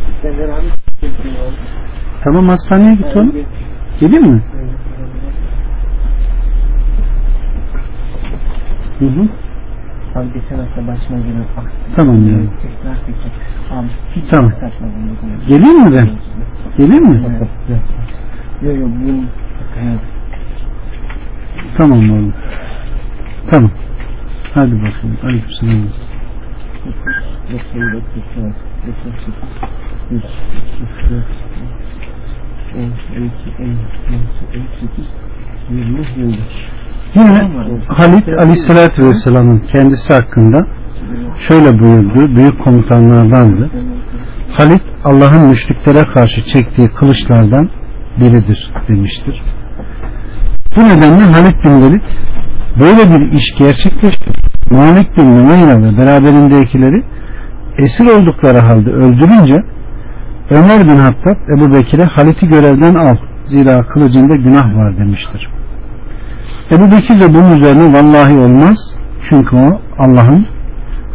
Tamam hastaneye git oğlum. Gelin mi? Hı hı. Abi geçen hafta başıma gelen aksilik. Tamam ya. Tekrar tekrar. Abi hiç Tamam. aksatmadım. Geleyim mi ben? Geleyim mi? Yok yok. Tamam oğlum. Tamam. Hadi bakalım. Aleykümselam. Yine Halid Aleyhisselatü Vesselam'ın kendisi hakkında şöyle buyurduğu büyük komutanlardandı. Halid Allah'ın müşriklere karşı çektiği kılıçlardan biridir demiştir. Bu nedenle Halid bin Velid böyle bir iş gerçekleşti. Malik bin Nümeyra ve beraberindekileri esir oldukları halde öldürünce Ömer bin Hattab Ebu Bekir'e Halit'i görevden al zira kılıcında günah var demiştir. Ebu Bekir de bunun üzerine vallahi olmaz çünkü o Allah'ın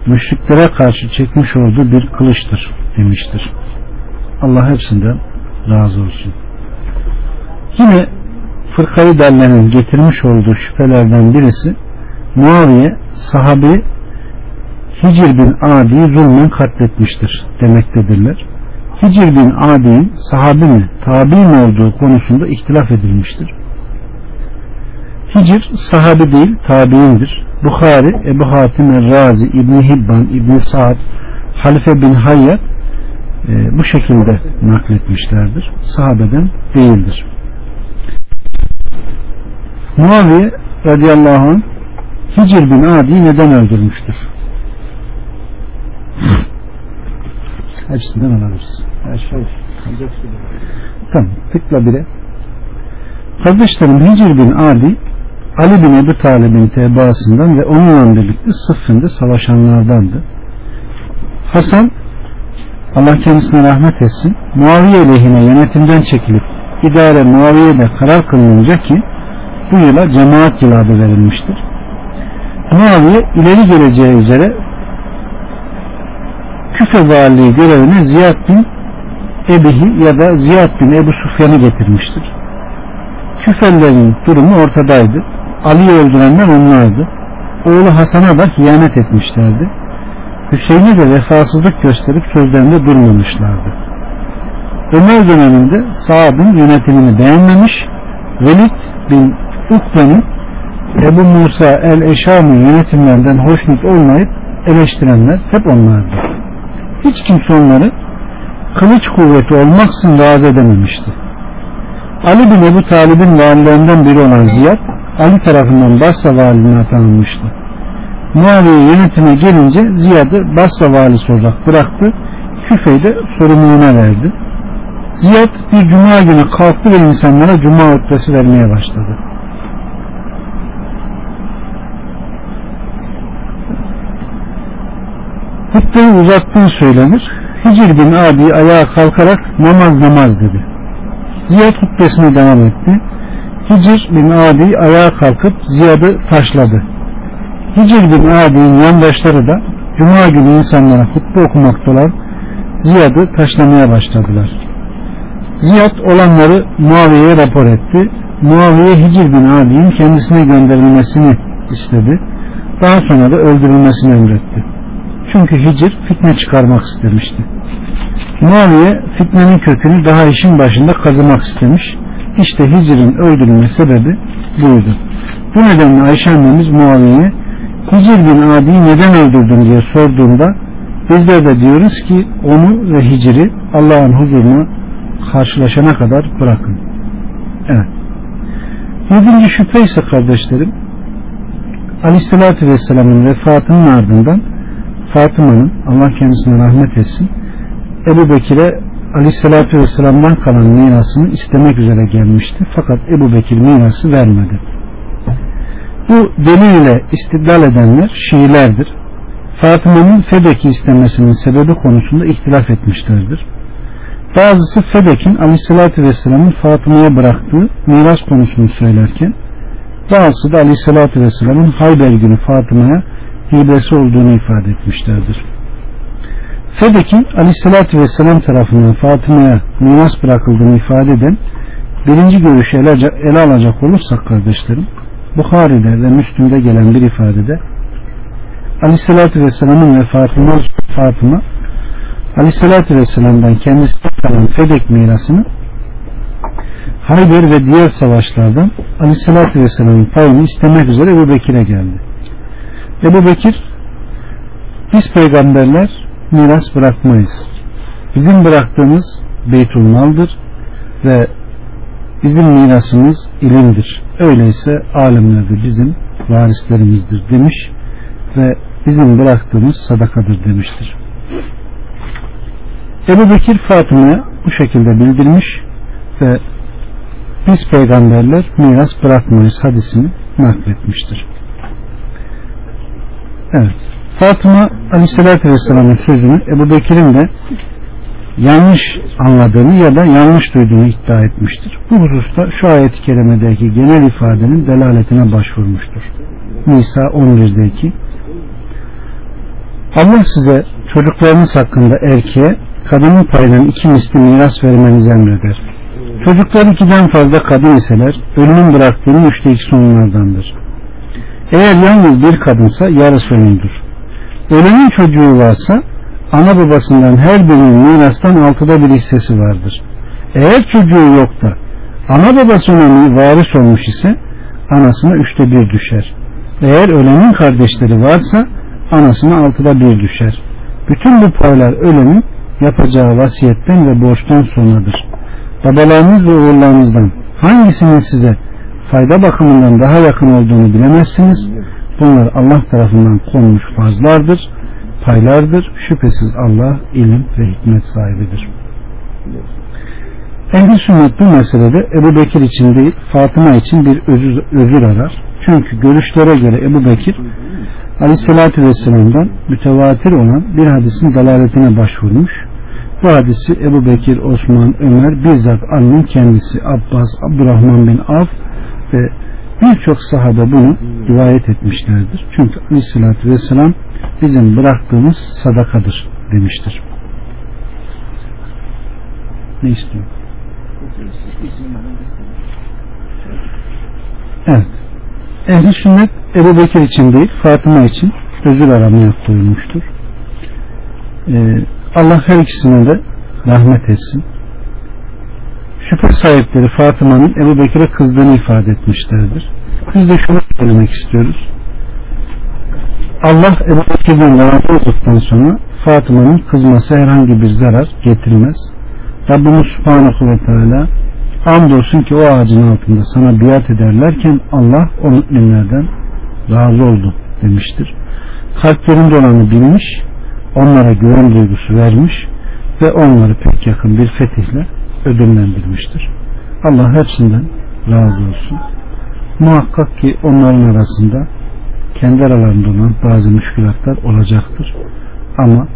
müşriklere karşı çekmiş olduğu bir kılıçtır demiştir. Allah hepsinden razı olsun. Yine fırkayı derlerin getirmiş olduğu şüphelerden birisi Muaviye sahabi Hicr bin Adi'yi zulmen katletmiştir demektedirler. Hicr bin Adi'nin sahabi mi tabi mi olduğu konusunda ihtilaf edilmiştir. Hicr sahabi değil tabiindir. Bukhari, Ebu Hatim el-Razi, İbni Hibban, İbni Sa'd, Halife bin Hayyat e, bu şekilde nakletmişlerdir. Sahabeden değildir. Muaviye radıyallahu anh Hicr bin Adi'yi neden öldürmüştür? Hepsinden alırız. Her şey. Tamam. Tıkla bire. Kardeşlerim Hicr bin Adi Ali bin Ebu Talib'in tebaasından ve onunla birlikte Sıffın'da savaşanlardandı. Hasan Allah kendisine rahmet etsin Muaviye lehine yönetimden çekilip idare Muaviye'de karar kılınınca ki bu yıla cemaat yılı adı verilmiştir. Muaviye ileri geleceği üzere Küfe valiliği görevine Ziyad bin Ebihi ya da Ziyad bin Ebu Sufyan'ı getirmiştir. Küfellerin durumu ortadaydı. Ali'yi öldürenler onlardı. Oğlu Hasan'a da hıyanet etmişlerdi. Hüseyin'e de vefasızlık gösterip sözlerinde durmamışlardı. Ömer döneminde Saad'ın yönetimini beğenmemiş, Velid bin Ukbe'nin Ebu Musa el-Eşam'ın yönetimlerinden hoşnut olmayıp eleştirenler hep onlardı. Hiç kimse onları kılıç kuvveti olmaksızın razı edememişti. Ali bin Ebu Talib'in valilerinden biri olan Ziyad, Ali tarafından Basra valiliğine atanılmıştı. Muaviye yönetime gelince Ziyad'ı Basra valisi olarak bıraktı, Küfe'yi de sorumluluğuna verdi. Ziyad bir cuma günü kalktı ve insanlara cuma hutbesi vermeye başladı. Hutbeyi uzattığı söylenir. Hicr bin Adi ayağa kalkarak namaz namaz dedi. Ziyad hutbesine devam etti. Hicr bin Adi ayağa kalkıp Ziyad'ı taşladı. Hicr bin Adi'nin yandaşları da Cuma günü insanlara hutbe okumaktalar. Ziyad'ı taşlamaya başladılar. Ziyad olanları Muaviye'ye rapor etti. Muaviye Hicr bin Adi'nin kendisine gönderilmesini istedi. Daha sonra da öldürülmesini emretti. Çünkü Hicr fitne çıkarmak istemişti. Muaviye fitnenin kökünü daha işin başında kazımak istemiş. İşte Hicr'in öldürülme sebebi buydu. Bu nedenle Ayşe annemiz Muaviye'ye Hicr bin Adi'yi neden öldürdün diye sorduğunda bizler de diyoruz ki onu ve Hicr'i Allah'ın huzuruna karşılaşana kadar bırakın. Evet. Yedinci şüphe ise kardeşlerim Aleyhisselatü Vesselam'ın vefatının ardından Fatıma'nın Allah kendisine rahmet etsin Ebu Bekir'e Aleyhisselatü Vesselam'dan kalan mirasını istemek üzere gelmişti. Fakat Ebu Bekir mirası vermedi. Bu delil istidlal edenler Şiilerdir. Fatıma'nın Fedek'i istemesinin sebebi konusunda ihtilaf etmişlerdir. Bazısı Fedek'in Aleyhisselatü Vesselam'ın Fatıma'ya bıraktığı miras konusunu söylerken bazısı da Aleyhisselatü Vesselam'ın Hayber günü Fatıma'ya hibesi olduğunu ifade etmişlerdir. Fedek'in Aleyhisselatü Vesselam tarafından Fatıma'ya miras bırakıldığını ifade eden birinci görüşü ele, alacak olursak kardeşlerim Bukhari'de ve Müslüm'de gelen bir ifadede Aleyhisselatü Vesselam'ın vefatından Fatıma Aleyhisselatü Vesselam'dan kendisine kalan Fedek mirasını Hayber ve diğer savaşlardan Aleyhisselatü Vesselam'ın payını istemek üzere Ebu Bekir'e geldi. Ebu Bekir biz peygamberler miras bırakmayız. Bizim bıraktığımız beytulmaldır ve bizim mirasımız ilimdir. Öyleyse alimler de bizim varislerimizdir demiş ve bizim bıraktığımız sadakadır demiştir. Ebu Bekir Fatıma'ya bu şekilde bildirmiş ve biz peygamberler miras bırakmayız hadisini nakletmiştir. Evet. Fatıma Aleyhisselatü Vesselam'ın sözünü Ebu Bekir'in de yanlış anladığını ya da yanlış duyduğunu iddia etmiştir. Bu hususta şu ayet-i kerimedeki genel ifadenin delaletine başvurmuştur. Nisa 11'deki Allah size çocuklarınız hakkında erkeğe kadının payının iki misli miras vermenizi emreder. Çocuklar ikiden fazla kadın iseler ölümün bıraktığını üçte ikisi onlardandır. Eğer yalnız bir kadınsa yarısı onundur. Ölenin çocuğu varsa ana babasından her birinin mirastan altıda bir hissesi vardır. Eğer çocuğu yok da ana babası ona varis olmuş ise anasına üçte bir düşer. Eğer ölenin kardeşleri varsa anasına altıda bir düşer. Bütün bu paylar ölenin yapacağı vasiyetten ve borçtan sonradır. Babalarınız ve oğullarınızdan hangisinin size fayda bakımından daha yakın olduğunu bilemezsiniz. Bunlar Allah tarafından konmuş fazlardır, paylardır. Şüphesiz Allah ilim ve hikmet sahibidir. Ehli sünnet bu meselede Ebu Bekir için değil Fatıma için bir özür, özür arar. Çünkü görüşlere göre Ebu Bekir Aleyhisselatü Vesselam'dan mütevatir olan bir hadisin dalaletine başvurmuş. Bu hadisi Ebu Bekir, Osman, Ömer, bizzat Ali'nin kendisi Abbas, Abdurrahman bin Av ve birçok sahabe bunu rivayet etmişlerdir. Çünkü Aleyhisselatü Vesselam bizim bıraktığımız sadakadır demiştir. Ne istiyor? Evet. Ehli sünnet Ebu Bekir için değil Fatıma için özür aramaya koyulmuştur. Ee, Allah her ikisine de rahmet etsin. Şüphe sahipleri Fatıma'nın Ebu Bekir'e kızdığını ifade etmişlerdir. Biz de şunu söylemek istiyoruz. Allah Ebu Bekir'den razı olduktan sonra Fatıma'nın kızması herhangi bir zarar getirmez. Rabbimiz Subhanahu ve Teala andolsun ki o ağacın altında sana biat ederlerken Allah o müminlerden razı oldu demiştir. Kalplerinde olanı bilmiş, onlara güven duygusu vermiş ve onları pek yakın bir fetihle ödüllendirmiştir. Allah hepsinden razı olsun. Muhakkak ki onların arasında kendi aralarında olan bazı müşkülatlar olacaktır. Ama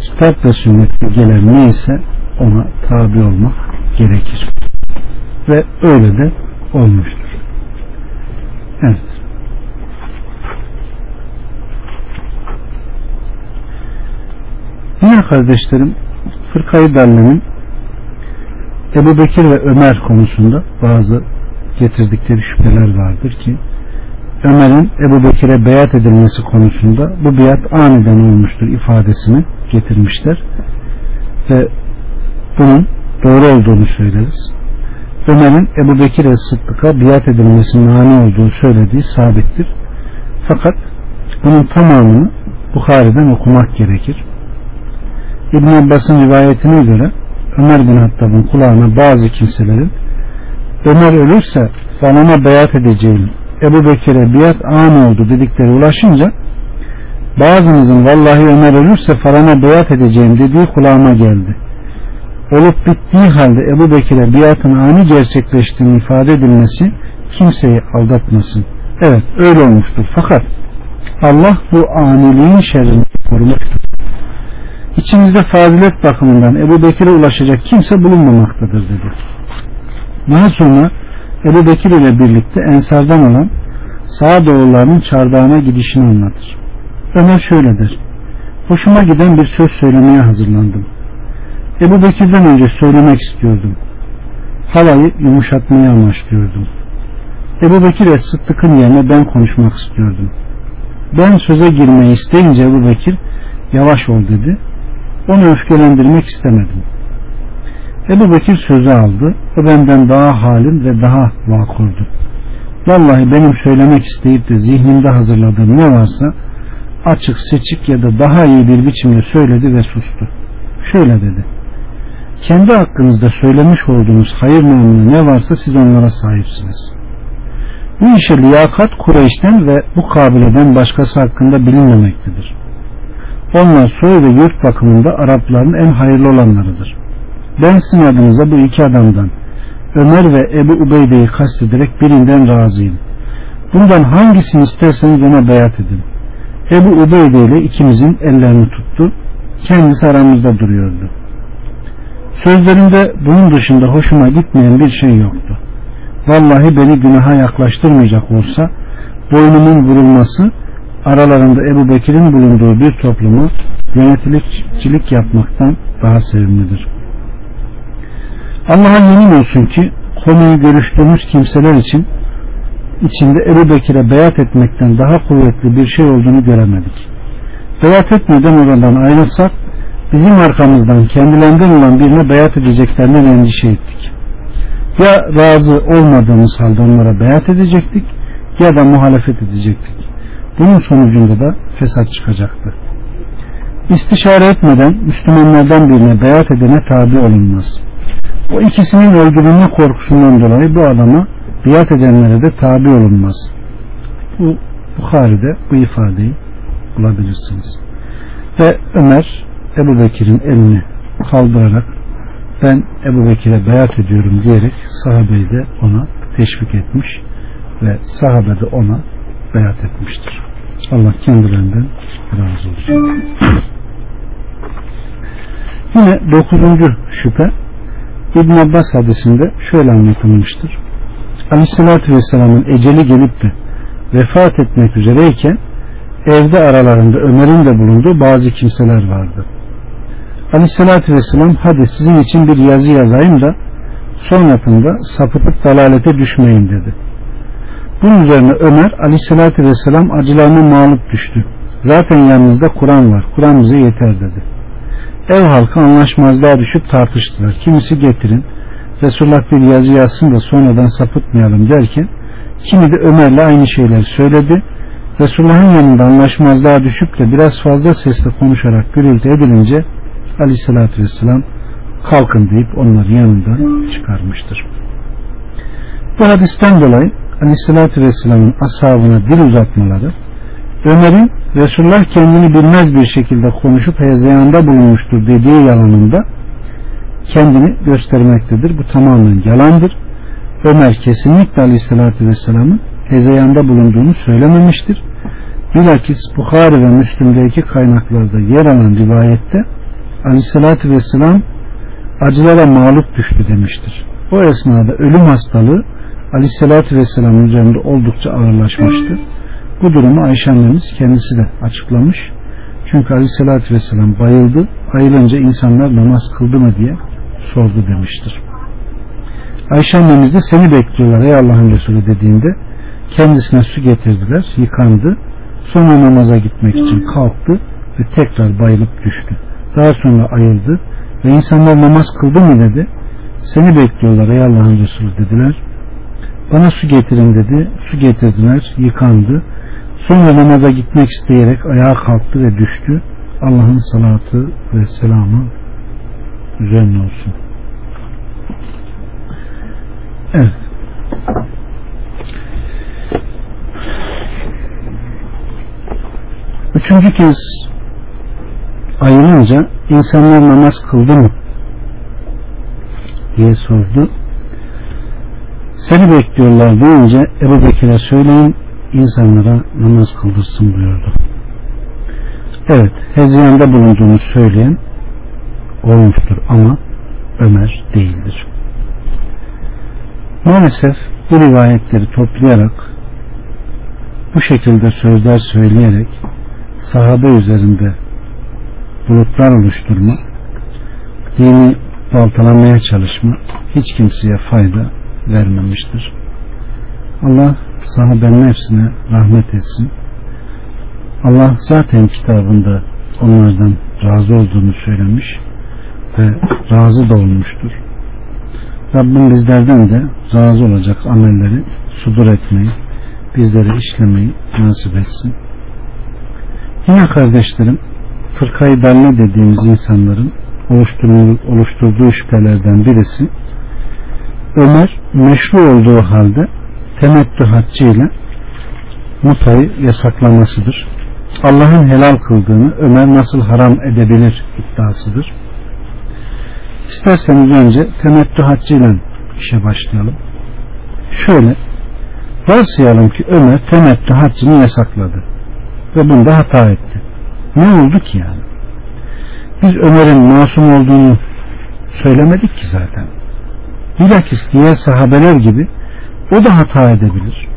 kitap ve sünnette gelen neyse ona tabi olmak gerekir. Ve öyle de olmuştur. Evet. Yine kardeşlerim Fırkayı Dalle'nin Ebu Bekir ve Ömer konusunda bazı getirdikleri şüpheler vardır ki Ömer'in Ebu Bekir'e beyat edilmesi konusunda bu biat aniden olmuştur ifadesini getirmişler ve bunun doğru olduğunu söyleriz. Ömer'in Ebu Bekir'e Sıddık'a biat edilmesinin mani olduğu söylediği sabittir. Fakat bunun tamamını Bukhari'den okumak gerekir. İbn Abbas'ın rivayetine göre Ömer bin Hattab'ın kulağına bazı kimselerin Ömer ölürse falana beyat edeceğim Ebu Bekir'e biat an oldu dedikleri ulaşınca bazınızın vallahi Ömer ölürse falana beyat edeceğim dediği kulağıma geldi. Olup bittiği halde Ebu Bekir'e biatın ani gerçekleştiğini ifade edilmesi kimseyi aldatmasın. Evet öyle olmuştur. Fakat Allah bu aniliğin şerrini korumuştur. İçimizde fazilet bakımından Ebu Bekir'e ulaşacak kimse bulunmamaktadır dedi. Daha sonra Ebu Bekir ile birlikte Ensardan olan Sağdoğullarının çardağına gidişini anlatır. Ömer şöyle der. Hoşuma giden bir söz söylemeye hazırlandım. Ebu Bekir'den önce söylemek istiyordum. Halayı yumuşatmayı amaçlıyordum. Ebu Bekir et Sıddık'ın yerine ben konuşmak istiyordum. Ben söze girmeyi isteyince Ebu Bekir yavaş ol dedi. Onu öfkelendirmek istemedim. Ebu Bekir sözü aldı. O benden daha halim ve daha vakurdu. Vallahi benim söylemek isteyip de zihnimde hazırladığım ne varsa açık seçik ya da daha iyi bir biçimde söyledi ve sustu. Şöyle dedi. Kendi hakkınızda söylemiş olduğunuz hayır namını ne varsa siz onlara sahipsiniz. Bu işe liyakat Kureyş'ten ve bu kabileden başkası hakkında bilinmemektedir. Onlar soy ve yurt bakımında Arapların en hayırlı olanlarıdır. Ben sizin adınıza bu iki adamdan Ömer ve Ebu Ubeyde'yi kastederek birinden razıyım. Bundan hangisini isterseniz ona beyat edin. Ebu Ubeyde ile ikimizin ellerini tuttu. Kendisi aramızda duruyordu. Sözlerinde bunun dışında hoşuma gitmeyen bir şey yoktu. Vallahi beni günaha yaklaştırmayacak olsa boynumun vurulması aralarında Ebu Bekir'in bulunduğu bir toplumu yöneticilik yapmaktan daha sevimlidir. Allah'a yemin olsun ki konuyu görüştüğümüz kimseler için içinde Ebu Bekir'e beyat etmekten daha kuvvetli bir şey olduğunu göremedik. Beyat etmeden oradan ayrılsak bizim arkamızdan kendilerinden olan birine beyat edeceklerinden endişe ettik. Ya razı olmadığımız halde onlara beyat edecektik ya da muhalefet edecektik. Bunun sonucunda da fesat çıkacaktı. İstişare etmeden Müslümanlardan birine beyat edene tabi olunmaz. O ikisinin öldürülme korkusundan dolayı bu adama biat edenlere de tabi olunmaz. Bu Bukhari'de bu ifadeyi bulabilirsiniz. Ve Ömer Ebu Bekir'in elini kaldırarak ben Ebu Bekir'e beyat ediyorum diyerek sahabeyi de ona teşvik etmiş ve sahabe de ona beyat etmiştir. Allah kendilerinden razı olsun. Yine dokuzuncu şüphe İbn Abbas hadisinde şöyle anlatılmıştır. Aleyhissalatü Vesselam'ın eceli gelip de vefat etmek üzereyken evde aralarında Ömer'in de bulunduğu bazı kimseler vardı. Aleyhissalatü Vesselam hadi sizin için bir yazı yazayım da sonrasında sapıtıp dalalete düşmeyin dedi. Bunun üzerine Ömer aleyhissalatü vesselam acılarına mağlup düştü. Zaten yanınızda Kur'an var. Kur'an bize yeter dedi. Ev halkı anlaşmazlığa düşüp tartıştılar. Kimisi getirin. Resulullah bir yazı yazsın da sonradan sapıtmayalım derken kimi de Ömer'le aynı şeyleri söyledi. Resulullah'ın yanında anlaşmazlığa düşüp de biraz fazla sesle konuşarak gürültü edilince aleyhissalatü vesselam kalkın deyip onları yanından çıkarmıştır. Bu hadisten dolayı aleyhissalatü vesselamın ashabına dil uzatmaları Ömer'in Resulullah kendini bilmez bir şekilde konuşup hezeyanda bulunmuştur dediği yalanında kendini göstermektedir. Bu tamamen yalandır. Ömer kesinlikle aleyhissalatü vesselamın hezeyanda bulunduğunu söylememiştir. Bilakis Bukhari ve Müslim'deki kaynaklarda yer alan rivayette aleyhissalatü vesselam acılara mağlup düştü demiştir. O esnada ölüm hastalığı aleyhissalatü vesselam üzerinde oldukça ağırlaşmıştı. Bu durumu Ayşe annemiz kendisi de açıklamış. Çünkü aleyhissalatü vesselam bayıldı. Ayılınca insanlar namaz kıldı mı diye sordu demiştir. Ayşe annemiz de seni bekliyorlar ey Allah'ın Resulü dediğinde kendisine su getirdiler, yıkandı. Sonra namaza gitmek için kalktı ve tekrar bayılıp düştü. Daha sonra ayıldı ve insanlar namaz kıldı mı dedi. Seni bekliyorlar ey Allah'ın Resulü dediler. Bana su getirin dedi. Su getirdiler, yıkandı. Sonra namaza gitmek isteyerek ayağa kalktı ve düştü. Allah'ın salatı ve selamı üzerine olsun. Evet. Üçüncü kez ayrılınca insanlar namaz kıldı mı diye sordu. Seni bekliyorlar deyince Ebu Bekir'e söyleyin insanlara namaz kıldırsın buyurdu. Evet, heziyanda bulunduğunu söyleyen olmuştur ama Ömer değildir. Maalesef bu rivayetleri toplayarak bu şekilde sözler söyleyerek sahabe üzerinde bulutlar oluşturma dini baltalamaya çalışma hiç kimseye fayda vermemiştir. Allah sahabenin hepsine rahmet etsin. Allah zaten kitabında onlardan razı olduğunu söylemiş ve razı da olmuştur. Rabbim bizlerden de razı olacak amelleri sudur etmeyi, bizlere işlemeyi nasip etsin. Yine kardeşlerim, fırkayı dalle dediğimiz insanların oluşturduğu şüphelerden birisi Ömer meşru olduğu halde temettü haccıyla mutayı yasaklamasıdır. Allah'ın helal kıldığını Ömer nasıl haram edebilir iddiasıdır. İsterseniz önce temettü haccıyla işe başlayalım. Şöyle varsayalım ki Ömer temettü haccını yasakladı ve bunda hata etti. Ne oldu ki yani? Biz Ömer'in masum olduğunu söylemedik ki zaten. Bilakis diğer sahabeler gibi o da hata edebilir.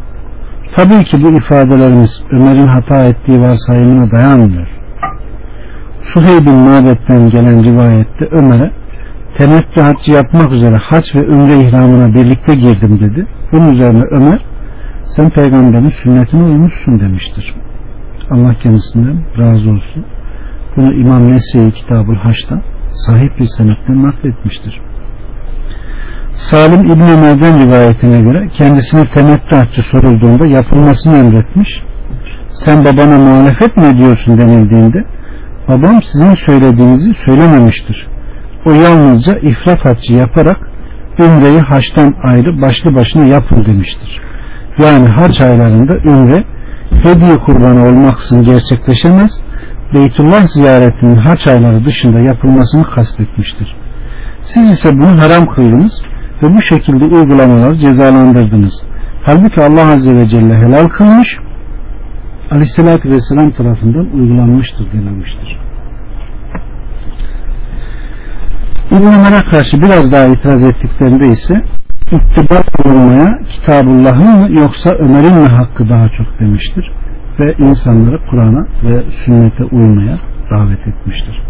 Tabii ki bu ifadelerimiz Ömer'in hata ettiği varsayımına dayanmıyor. Suheyb'in mabetten gelen rivayette Ömer'e temettü haccı yapmak üzere hac ve ümre ihramına birlikte girdim dedi. Bunun üzerine Ömer sen peygamberin sünnetine uymuşsun demiştir. Allah kendisinden razı olsun. Bunu İmam Nese'yi Kitabul Haç'ta sahip bir senetle nakletmiştir. Salim İbn Ömer'den rivayetine göre kendisine temettü haccı sorulduğunda yapılmasını emretmiş. Sen babana muhalefet mi ediyorsun denildiğinde babam sizin söylediğinizi söylememiştir. O yalnızca ifrat haccı yaparak ümreyi haçtan ayrı başlı başına yapın demiştir. Yani hac aylarında ümre hediye kurbanı olmaksızın gerçekleşemez. Beytullah ziyaretinin haç ayları dışında yapılmasını kastetmiştir. Siz ise bunu haram kıldınız ve bu şekilde uygulamaları cezalandırdınız. Halbuki Allah Azze ve Celle helal kılmış, Aleyhisselatü Vesselam tarafından uygulanmıştır denilmiştir. İbn Ömer'e karşı biraz daha itiraz ettiklerinde ise ittiba olmaya Kitabullah'ın mı yoksa Ömer'in mi hakkı daha çok demiştir ve insanları Kur'an'a ve sünnete uymaya davet etmiştir.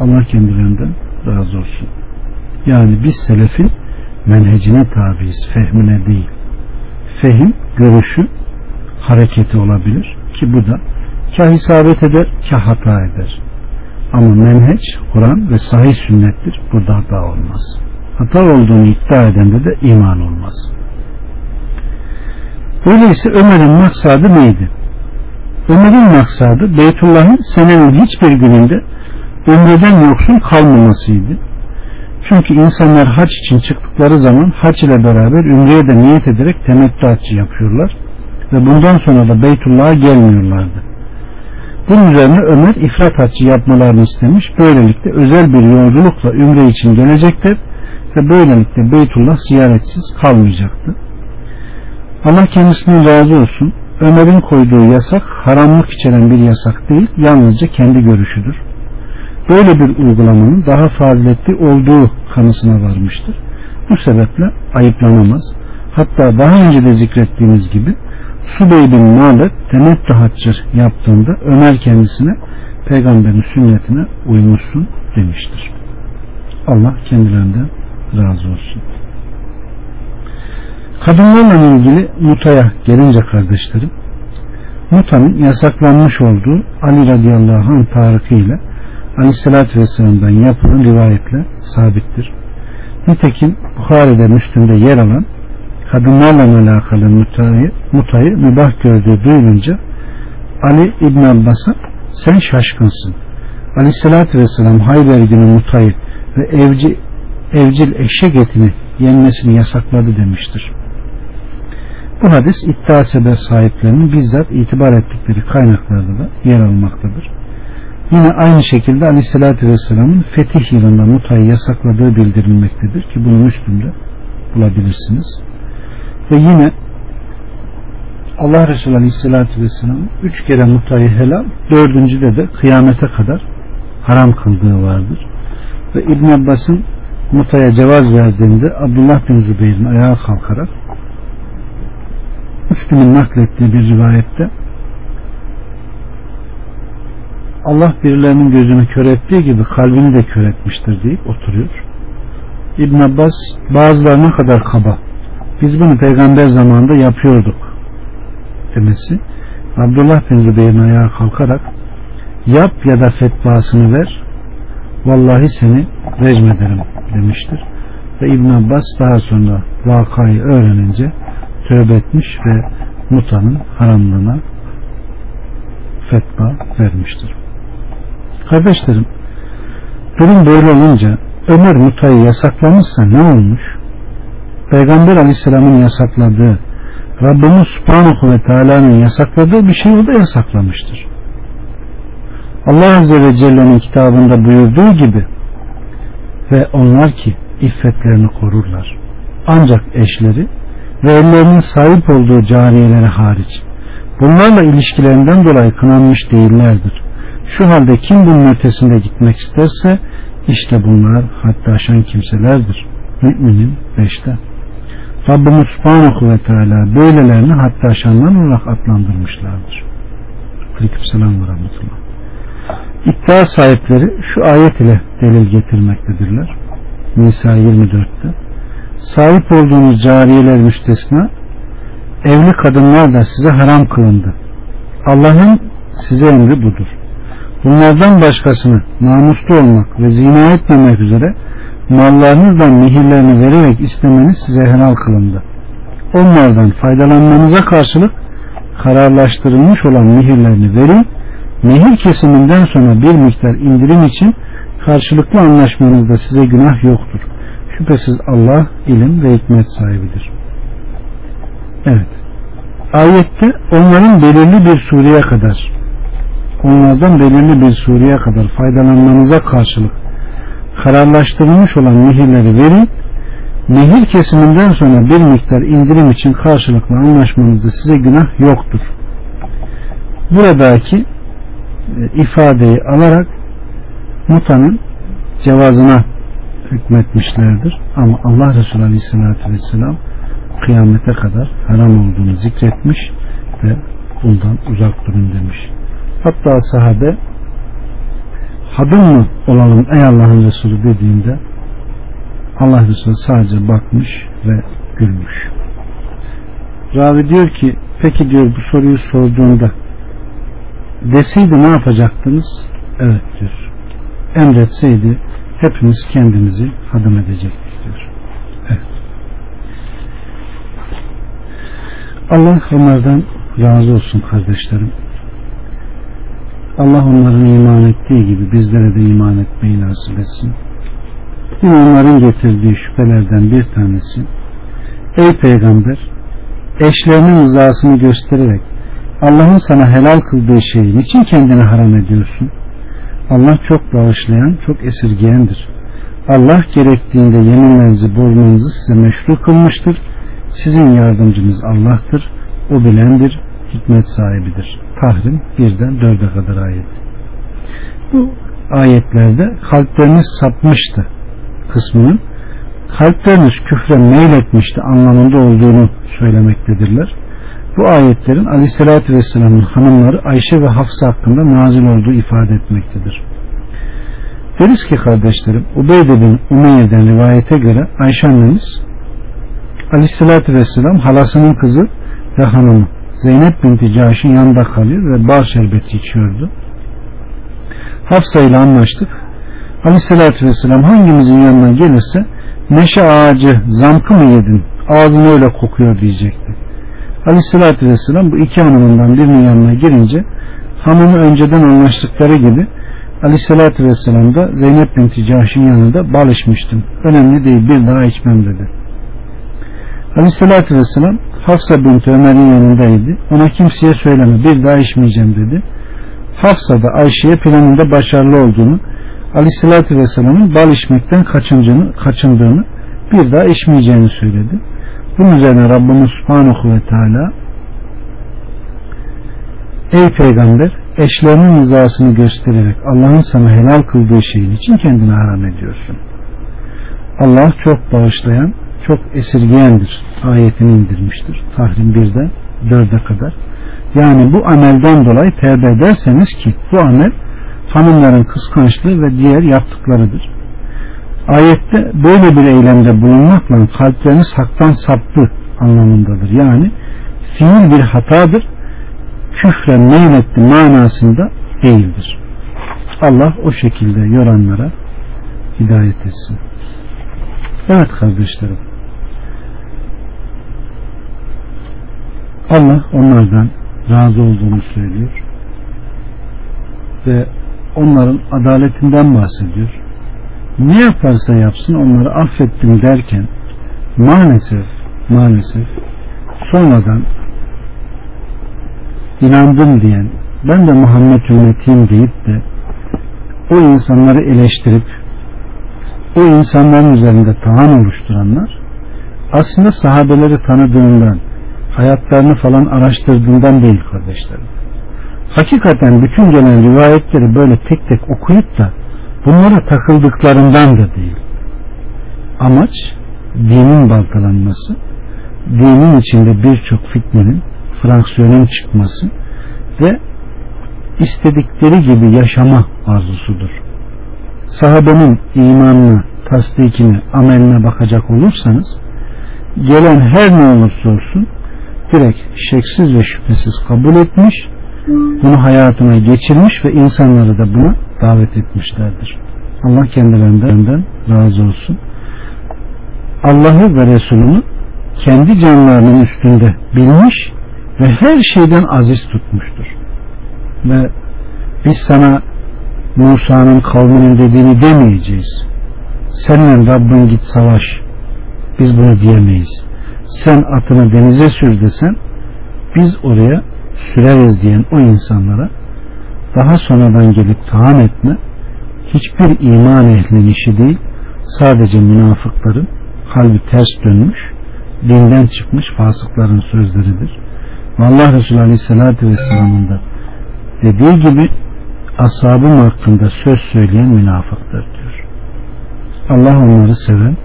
Allah kendilerinden razı olsun. Yani biz selefin menhecine tabiiz, fehmine değil. Fehim, görüşü, hareketi olabilir ki bu da kah isabet eder, kah hata eder. Ama menheç, Kur'an ve sahih sünnettir. Burada hata olmaz. Hata olduğunu iddia edende de iman olmaz. Öyleyse Ömer'in maksadı neydi? Ömer'in maksadı Beytullah'ın senenin hiçbir gününde ömreden yoksun kalmamasıydı. Çünkü insanlar haç için çıktıkları zaman haç ile beraber ümreye de niyet ederek temettü haccı yapıyorlar ve bundan sonra da Beytullah'a gelmiyorlardı. Bunun üzerine Ömer ifrat haccı yapmalarını istemiş. Böylelikle özel bir yolculukla ümre için gelecekler ve böylelikle Beytullah ziyaretsiz kalmayacaktı. Allah kendisinden razı olsun. Ömer'in koyduğu yasak haramlık içeren bir yasak değil, yalnızca kendi görüşüdür. Böyle bir uygulamanın daha faziletli olduğu kanısına varmıştır. Bu sebeple ayıplanamaz. Hatta daha önce de zikrettiğimiz gibi Subey bin Malik temettü haccı yaptığında Ömer kendisine peygamberin sünnetine uymuşsun demiştir. Allah kendilerinden razı olsun. Kadınlarla ilgili mutaya gelince kardeşlerim mutanın yasaklanmış olduğu Ali radıyallahu anh tarikı ile aleyhissalatü vesselam'dan yapılan rivayetle sabittir. Nitekim Bukhari'de Müslüm'de yer alan kadınlarla alakalı mutayı, mutayı mübah gördüğü duyulunca Ali İbn Abbas'a sen şaşkınsın. Aleyhissalatü vesselam Hayber günü mutayı ve evci, evcil eşek etini yenmesini yasakladı demiştir. Bu hadis iddia sebep sahiplerinin bizzat itibar ettikleri kaynaklarda da yer almaktadır. Yine aynı şekilde Aleyhisselatü Vesselam'ın fetih yılında mutayı yasakladığı bildirilmektedir ki bunu Müslüm'de bulabilirsiniz. Ve yine Allah Resulü Aleyhisselatü Vesselam üç kere mutayı helal, dördüncüde de kıyamete kadar haram kıldığı vardır. Ve İbn Abbas'ın mutaya cevaz verdiğinde Abdullah bin Zübeyir'in ayağa kalkarak Müslüm'ün naklettiği bir rivayette Allah birilerinin gözünü kör ettiği gibi kalbini de kör etmiştir deyip oturuyor. İbn Abbas bazılarına kadar kaba. Biz bunu peygamber zamanında yapıyorduk demesi. Abdullah bin Zübeyir'in ayağa kalkarak yap ya da fetvasını ver vallahi seni rejim ederim demiştir. Ve İbn Abbas daha sonra vakayı öğrenince tövbe etmiş ve mutanın haramlığına fetva vermiştir. Kardeşlerim durum böyle olunca Ömer mutayı yasaklamışsa ne olmuş? Peygamber aleyhisselamın yasakladığı Rabbimiz subhanahu ve teala'nın yasakladığı bir şey o da yasaklamıştır. Allah Azze ve Celle'nin kitabında buyurduğu gibi ve onlar ki iffetlerini korurlar. Ancak eşleri ve ellerinin sahip olduğu cariyeleri hariç bunlarla ilişkilerinden dolayı kınanmış değillerdir. Şu halde kim bunun ötesinde gitmek isterse işte bunlar hatta aşan kimselerdir. Müminin beşte. Rabbimiz Subhanahu ve Teala böylelerini hatta aşanlar olarak adlandırmışlardır. Aleykümselam ve Rahmetullah. İddia sahipleri şu ayet ile delil getirmektedirler. Nisa 24'te. Sahip olduğunuz cariyeler müstesna evli kadınlar da size haram kılındı. Allah'ın size emri budur. Bunlardan başkasını namuslu olmak ve zina etmemek üzere mallarınızdan mihirlerini vererek istemeniz size helal kılındı. Onlardan faydalanmanıza karşılık kararlaştırılmış olan mihirlerini verin. Mihir kesiminden sonra bir miktar indirim için karşılıklı anlaşmanızda size günah yoktur. Şüphesiz Allah ilim ve hikmet sahibidir. Evet. Ayette onların belirli bir sureye kadar onlardan belirli bir sureye kadar faydalanmanıza karşılık kararlaştırılmış olan mihirleri verin mihir kesiminden sonra bir miktar indirim için karşılıklı anlaşmanızda size günah yoktur. Buradaki ifadeyi alarak mutanın cevazına hükmetmişlerdir. Ama Allah Resulü Aleyhisselatü Vesselam kıyamete kadar haram olduğunu zikretmiş ve bundan uzak durun demiş. Hatta sahabe hadın mı olalım ey Allah'ın Resulü dediğinde Allah Resulü sadece bakmış ve gülmüş. Ravi diyor ki peki diyor bu soruyu sorduğunda deseydi ne yapacaktınız? Evet diyor. Emretseydi hepimiz kendimizi hadım edecektik diyor. Evet. Allah onlardan razı olsun kardeşlerim. Allah onların iman ettiği gibi bizlere de iman etmeyi nasip etsin. Yine onların getirdiği şüphelerden bir tanesi Ey peygamber eşlerinin rızasını göstererek Allah'ın sana helal kıldığı şeyi niçin kendine haram ediyorsun? Allah çok bağışlayan, çok esirgeyendir. Allah gerektiğinde yeminlerinizi bozmanızı size meşru kılmıştır. Sizin yardımcınız Allah'tır. O bilendir, hikmet sahibidir. Tahrim birden dörde kadar ayet. Bu ayetlerde kalpleriniz sapmıştı kısmının kalpleriniz küfre meyletmişti anlamında olduğunu söylemektedirler. Bu ayetlerin Aleyhisselatü Vesselam'ın hanımları Ayşe ve Hafsa hakkında nazil olduğu ifade etmektedir. Deriz ki kardeşlerim Ubeyde bin Umeyye'den rivayete göre Ayşe annemiz Aleyhisselatü Vesselam halasının kızı ve hanımı Zeynep binti Caş'ın yanında kalıyor ve bal şerbeti içiyordu. Hafsa ile anlaştık. Aleyhisselatü Vesselam hangimizin yanına gelirse meşe ağacı zamkı mı yedin ağzın öyle kokuyor diyecekti. Aleyhisselatü Vesselam bu iki hanımından birinin yanına girince hanımı önceden anlaştıkları gibi Aleyhisselatü Vesselam da Zeynep binti Cahş'ın yanında bal içmiştim. Önemli değil bir daha içmem dedi. Aleyhisselatü Vesselam Hafsa binti Ömer'in yanındaydı. Ona kimseye söyleme bir daha içmeyeceğim dedi. Hafsa da Ayşe'ye planında başarılı olduğunu Aleyhisselatü Vesselam'ın bal içmekten kaçındığını, kaçındığını bir daha içmeyeceğini söyledi. Bunun üzerine Rabbimiz Subhanahu ve Teala Ey Peygamber eşlerinin rızasını göstererek Allah'ın sana helal kıldığı şeyin için kendini haram ediyorsun. Allah çok bağışlayan, çok esirgeyendir ayetini indirmiştir. Tahrim 1'den 4'e kadar. Yani bu amelden dolayı tevbe ederseniz ki bu amel hanımların kıskançlığı ve diğer yaptıklarıdır. Ayette böyle bir eylemde bulunmakla kalpleriniz haktan saptı anlamındadır. Yani fiil bir hatadır. Küfre meyletti manasında değildir. Allah o şekilde yoranlara hidayet etsin. Evet kardeşlerim. Allah onlardan razı olduğunu söylüyor ve onların adaletinden bahsediyor. Ne yaparsa yapsın onları affettim derken maalesef maalesef sonradan inandım diyen ben de Muhammed ümmetiyim deyip de o insanları eleştirip o insanların üzerinde tahan oluşturanlar aslında sahabeleri tanıdığından hayatlarını falan araştırdığından değil kardeşlerim. Hakikaten bütün gelen rivayetleri böyle tek tek okuyup da bunlara takıldıklarından da değil. Amaç dinin baltalanması, dinin içinde birçok fitnenin, fraksiyonun çıkması ve istedikleri gibi yaşama arzusudur. Sahabenin imanına, tasdikine, ameline bakacak olursanız gelen her ne olursa olsun direkt şeksiz ve şüphesiz kabul etmiş bunu hayatına geçirmiş ve insanları da buna davet etmişlerdir. Allah kendilerinden razı olsun. Allah'ı ve Resulünü kendi canlarının üstünde bilmiş ve her şeyden aziz tutmuştur. Ve biz sana Musa'nın kavminin dediğini demeyeceğiz. Seninle Rabbin git savaş. Biz bunu diyemeyiz. Sen atını denize sür desen biz oraya süreriz diyen o insanlara daha sonradan gelip tahan etme hiçbir iman ehlinin işi değil sadece münafıkların kalbi ters dönmüş dinden çıkmış fasıkların sözleridir. Allah Resulü Aleyhisselatü Vesselam'ın da dediği gibi ashabım hakkında söz söyleyen münafıktır diyor. Allah onları seven,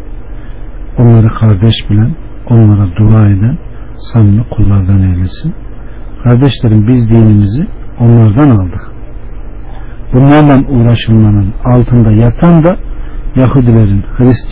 onları kardeş bilen, onlara dua eden samimi kullardan eylesin. Kardeşlerim biz dinimizi onlardan aldık. Bunlarla uğraşılmanın altında yatan da Yahudilerin, Hristiyan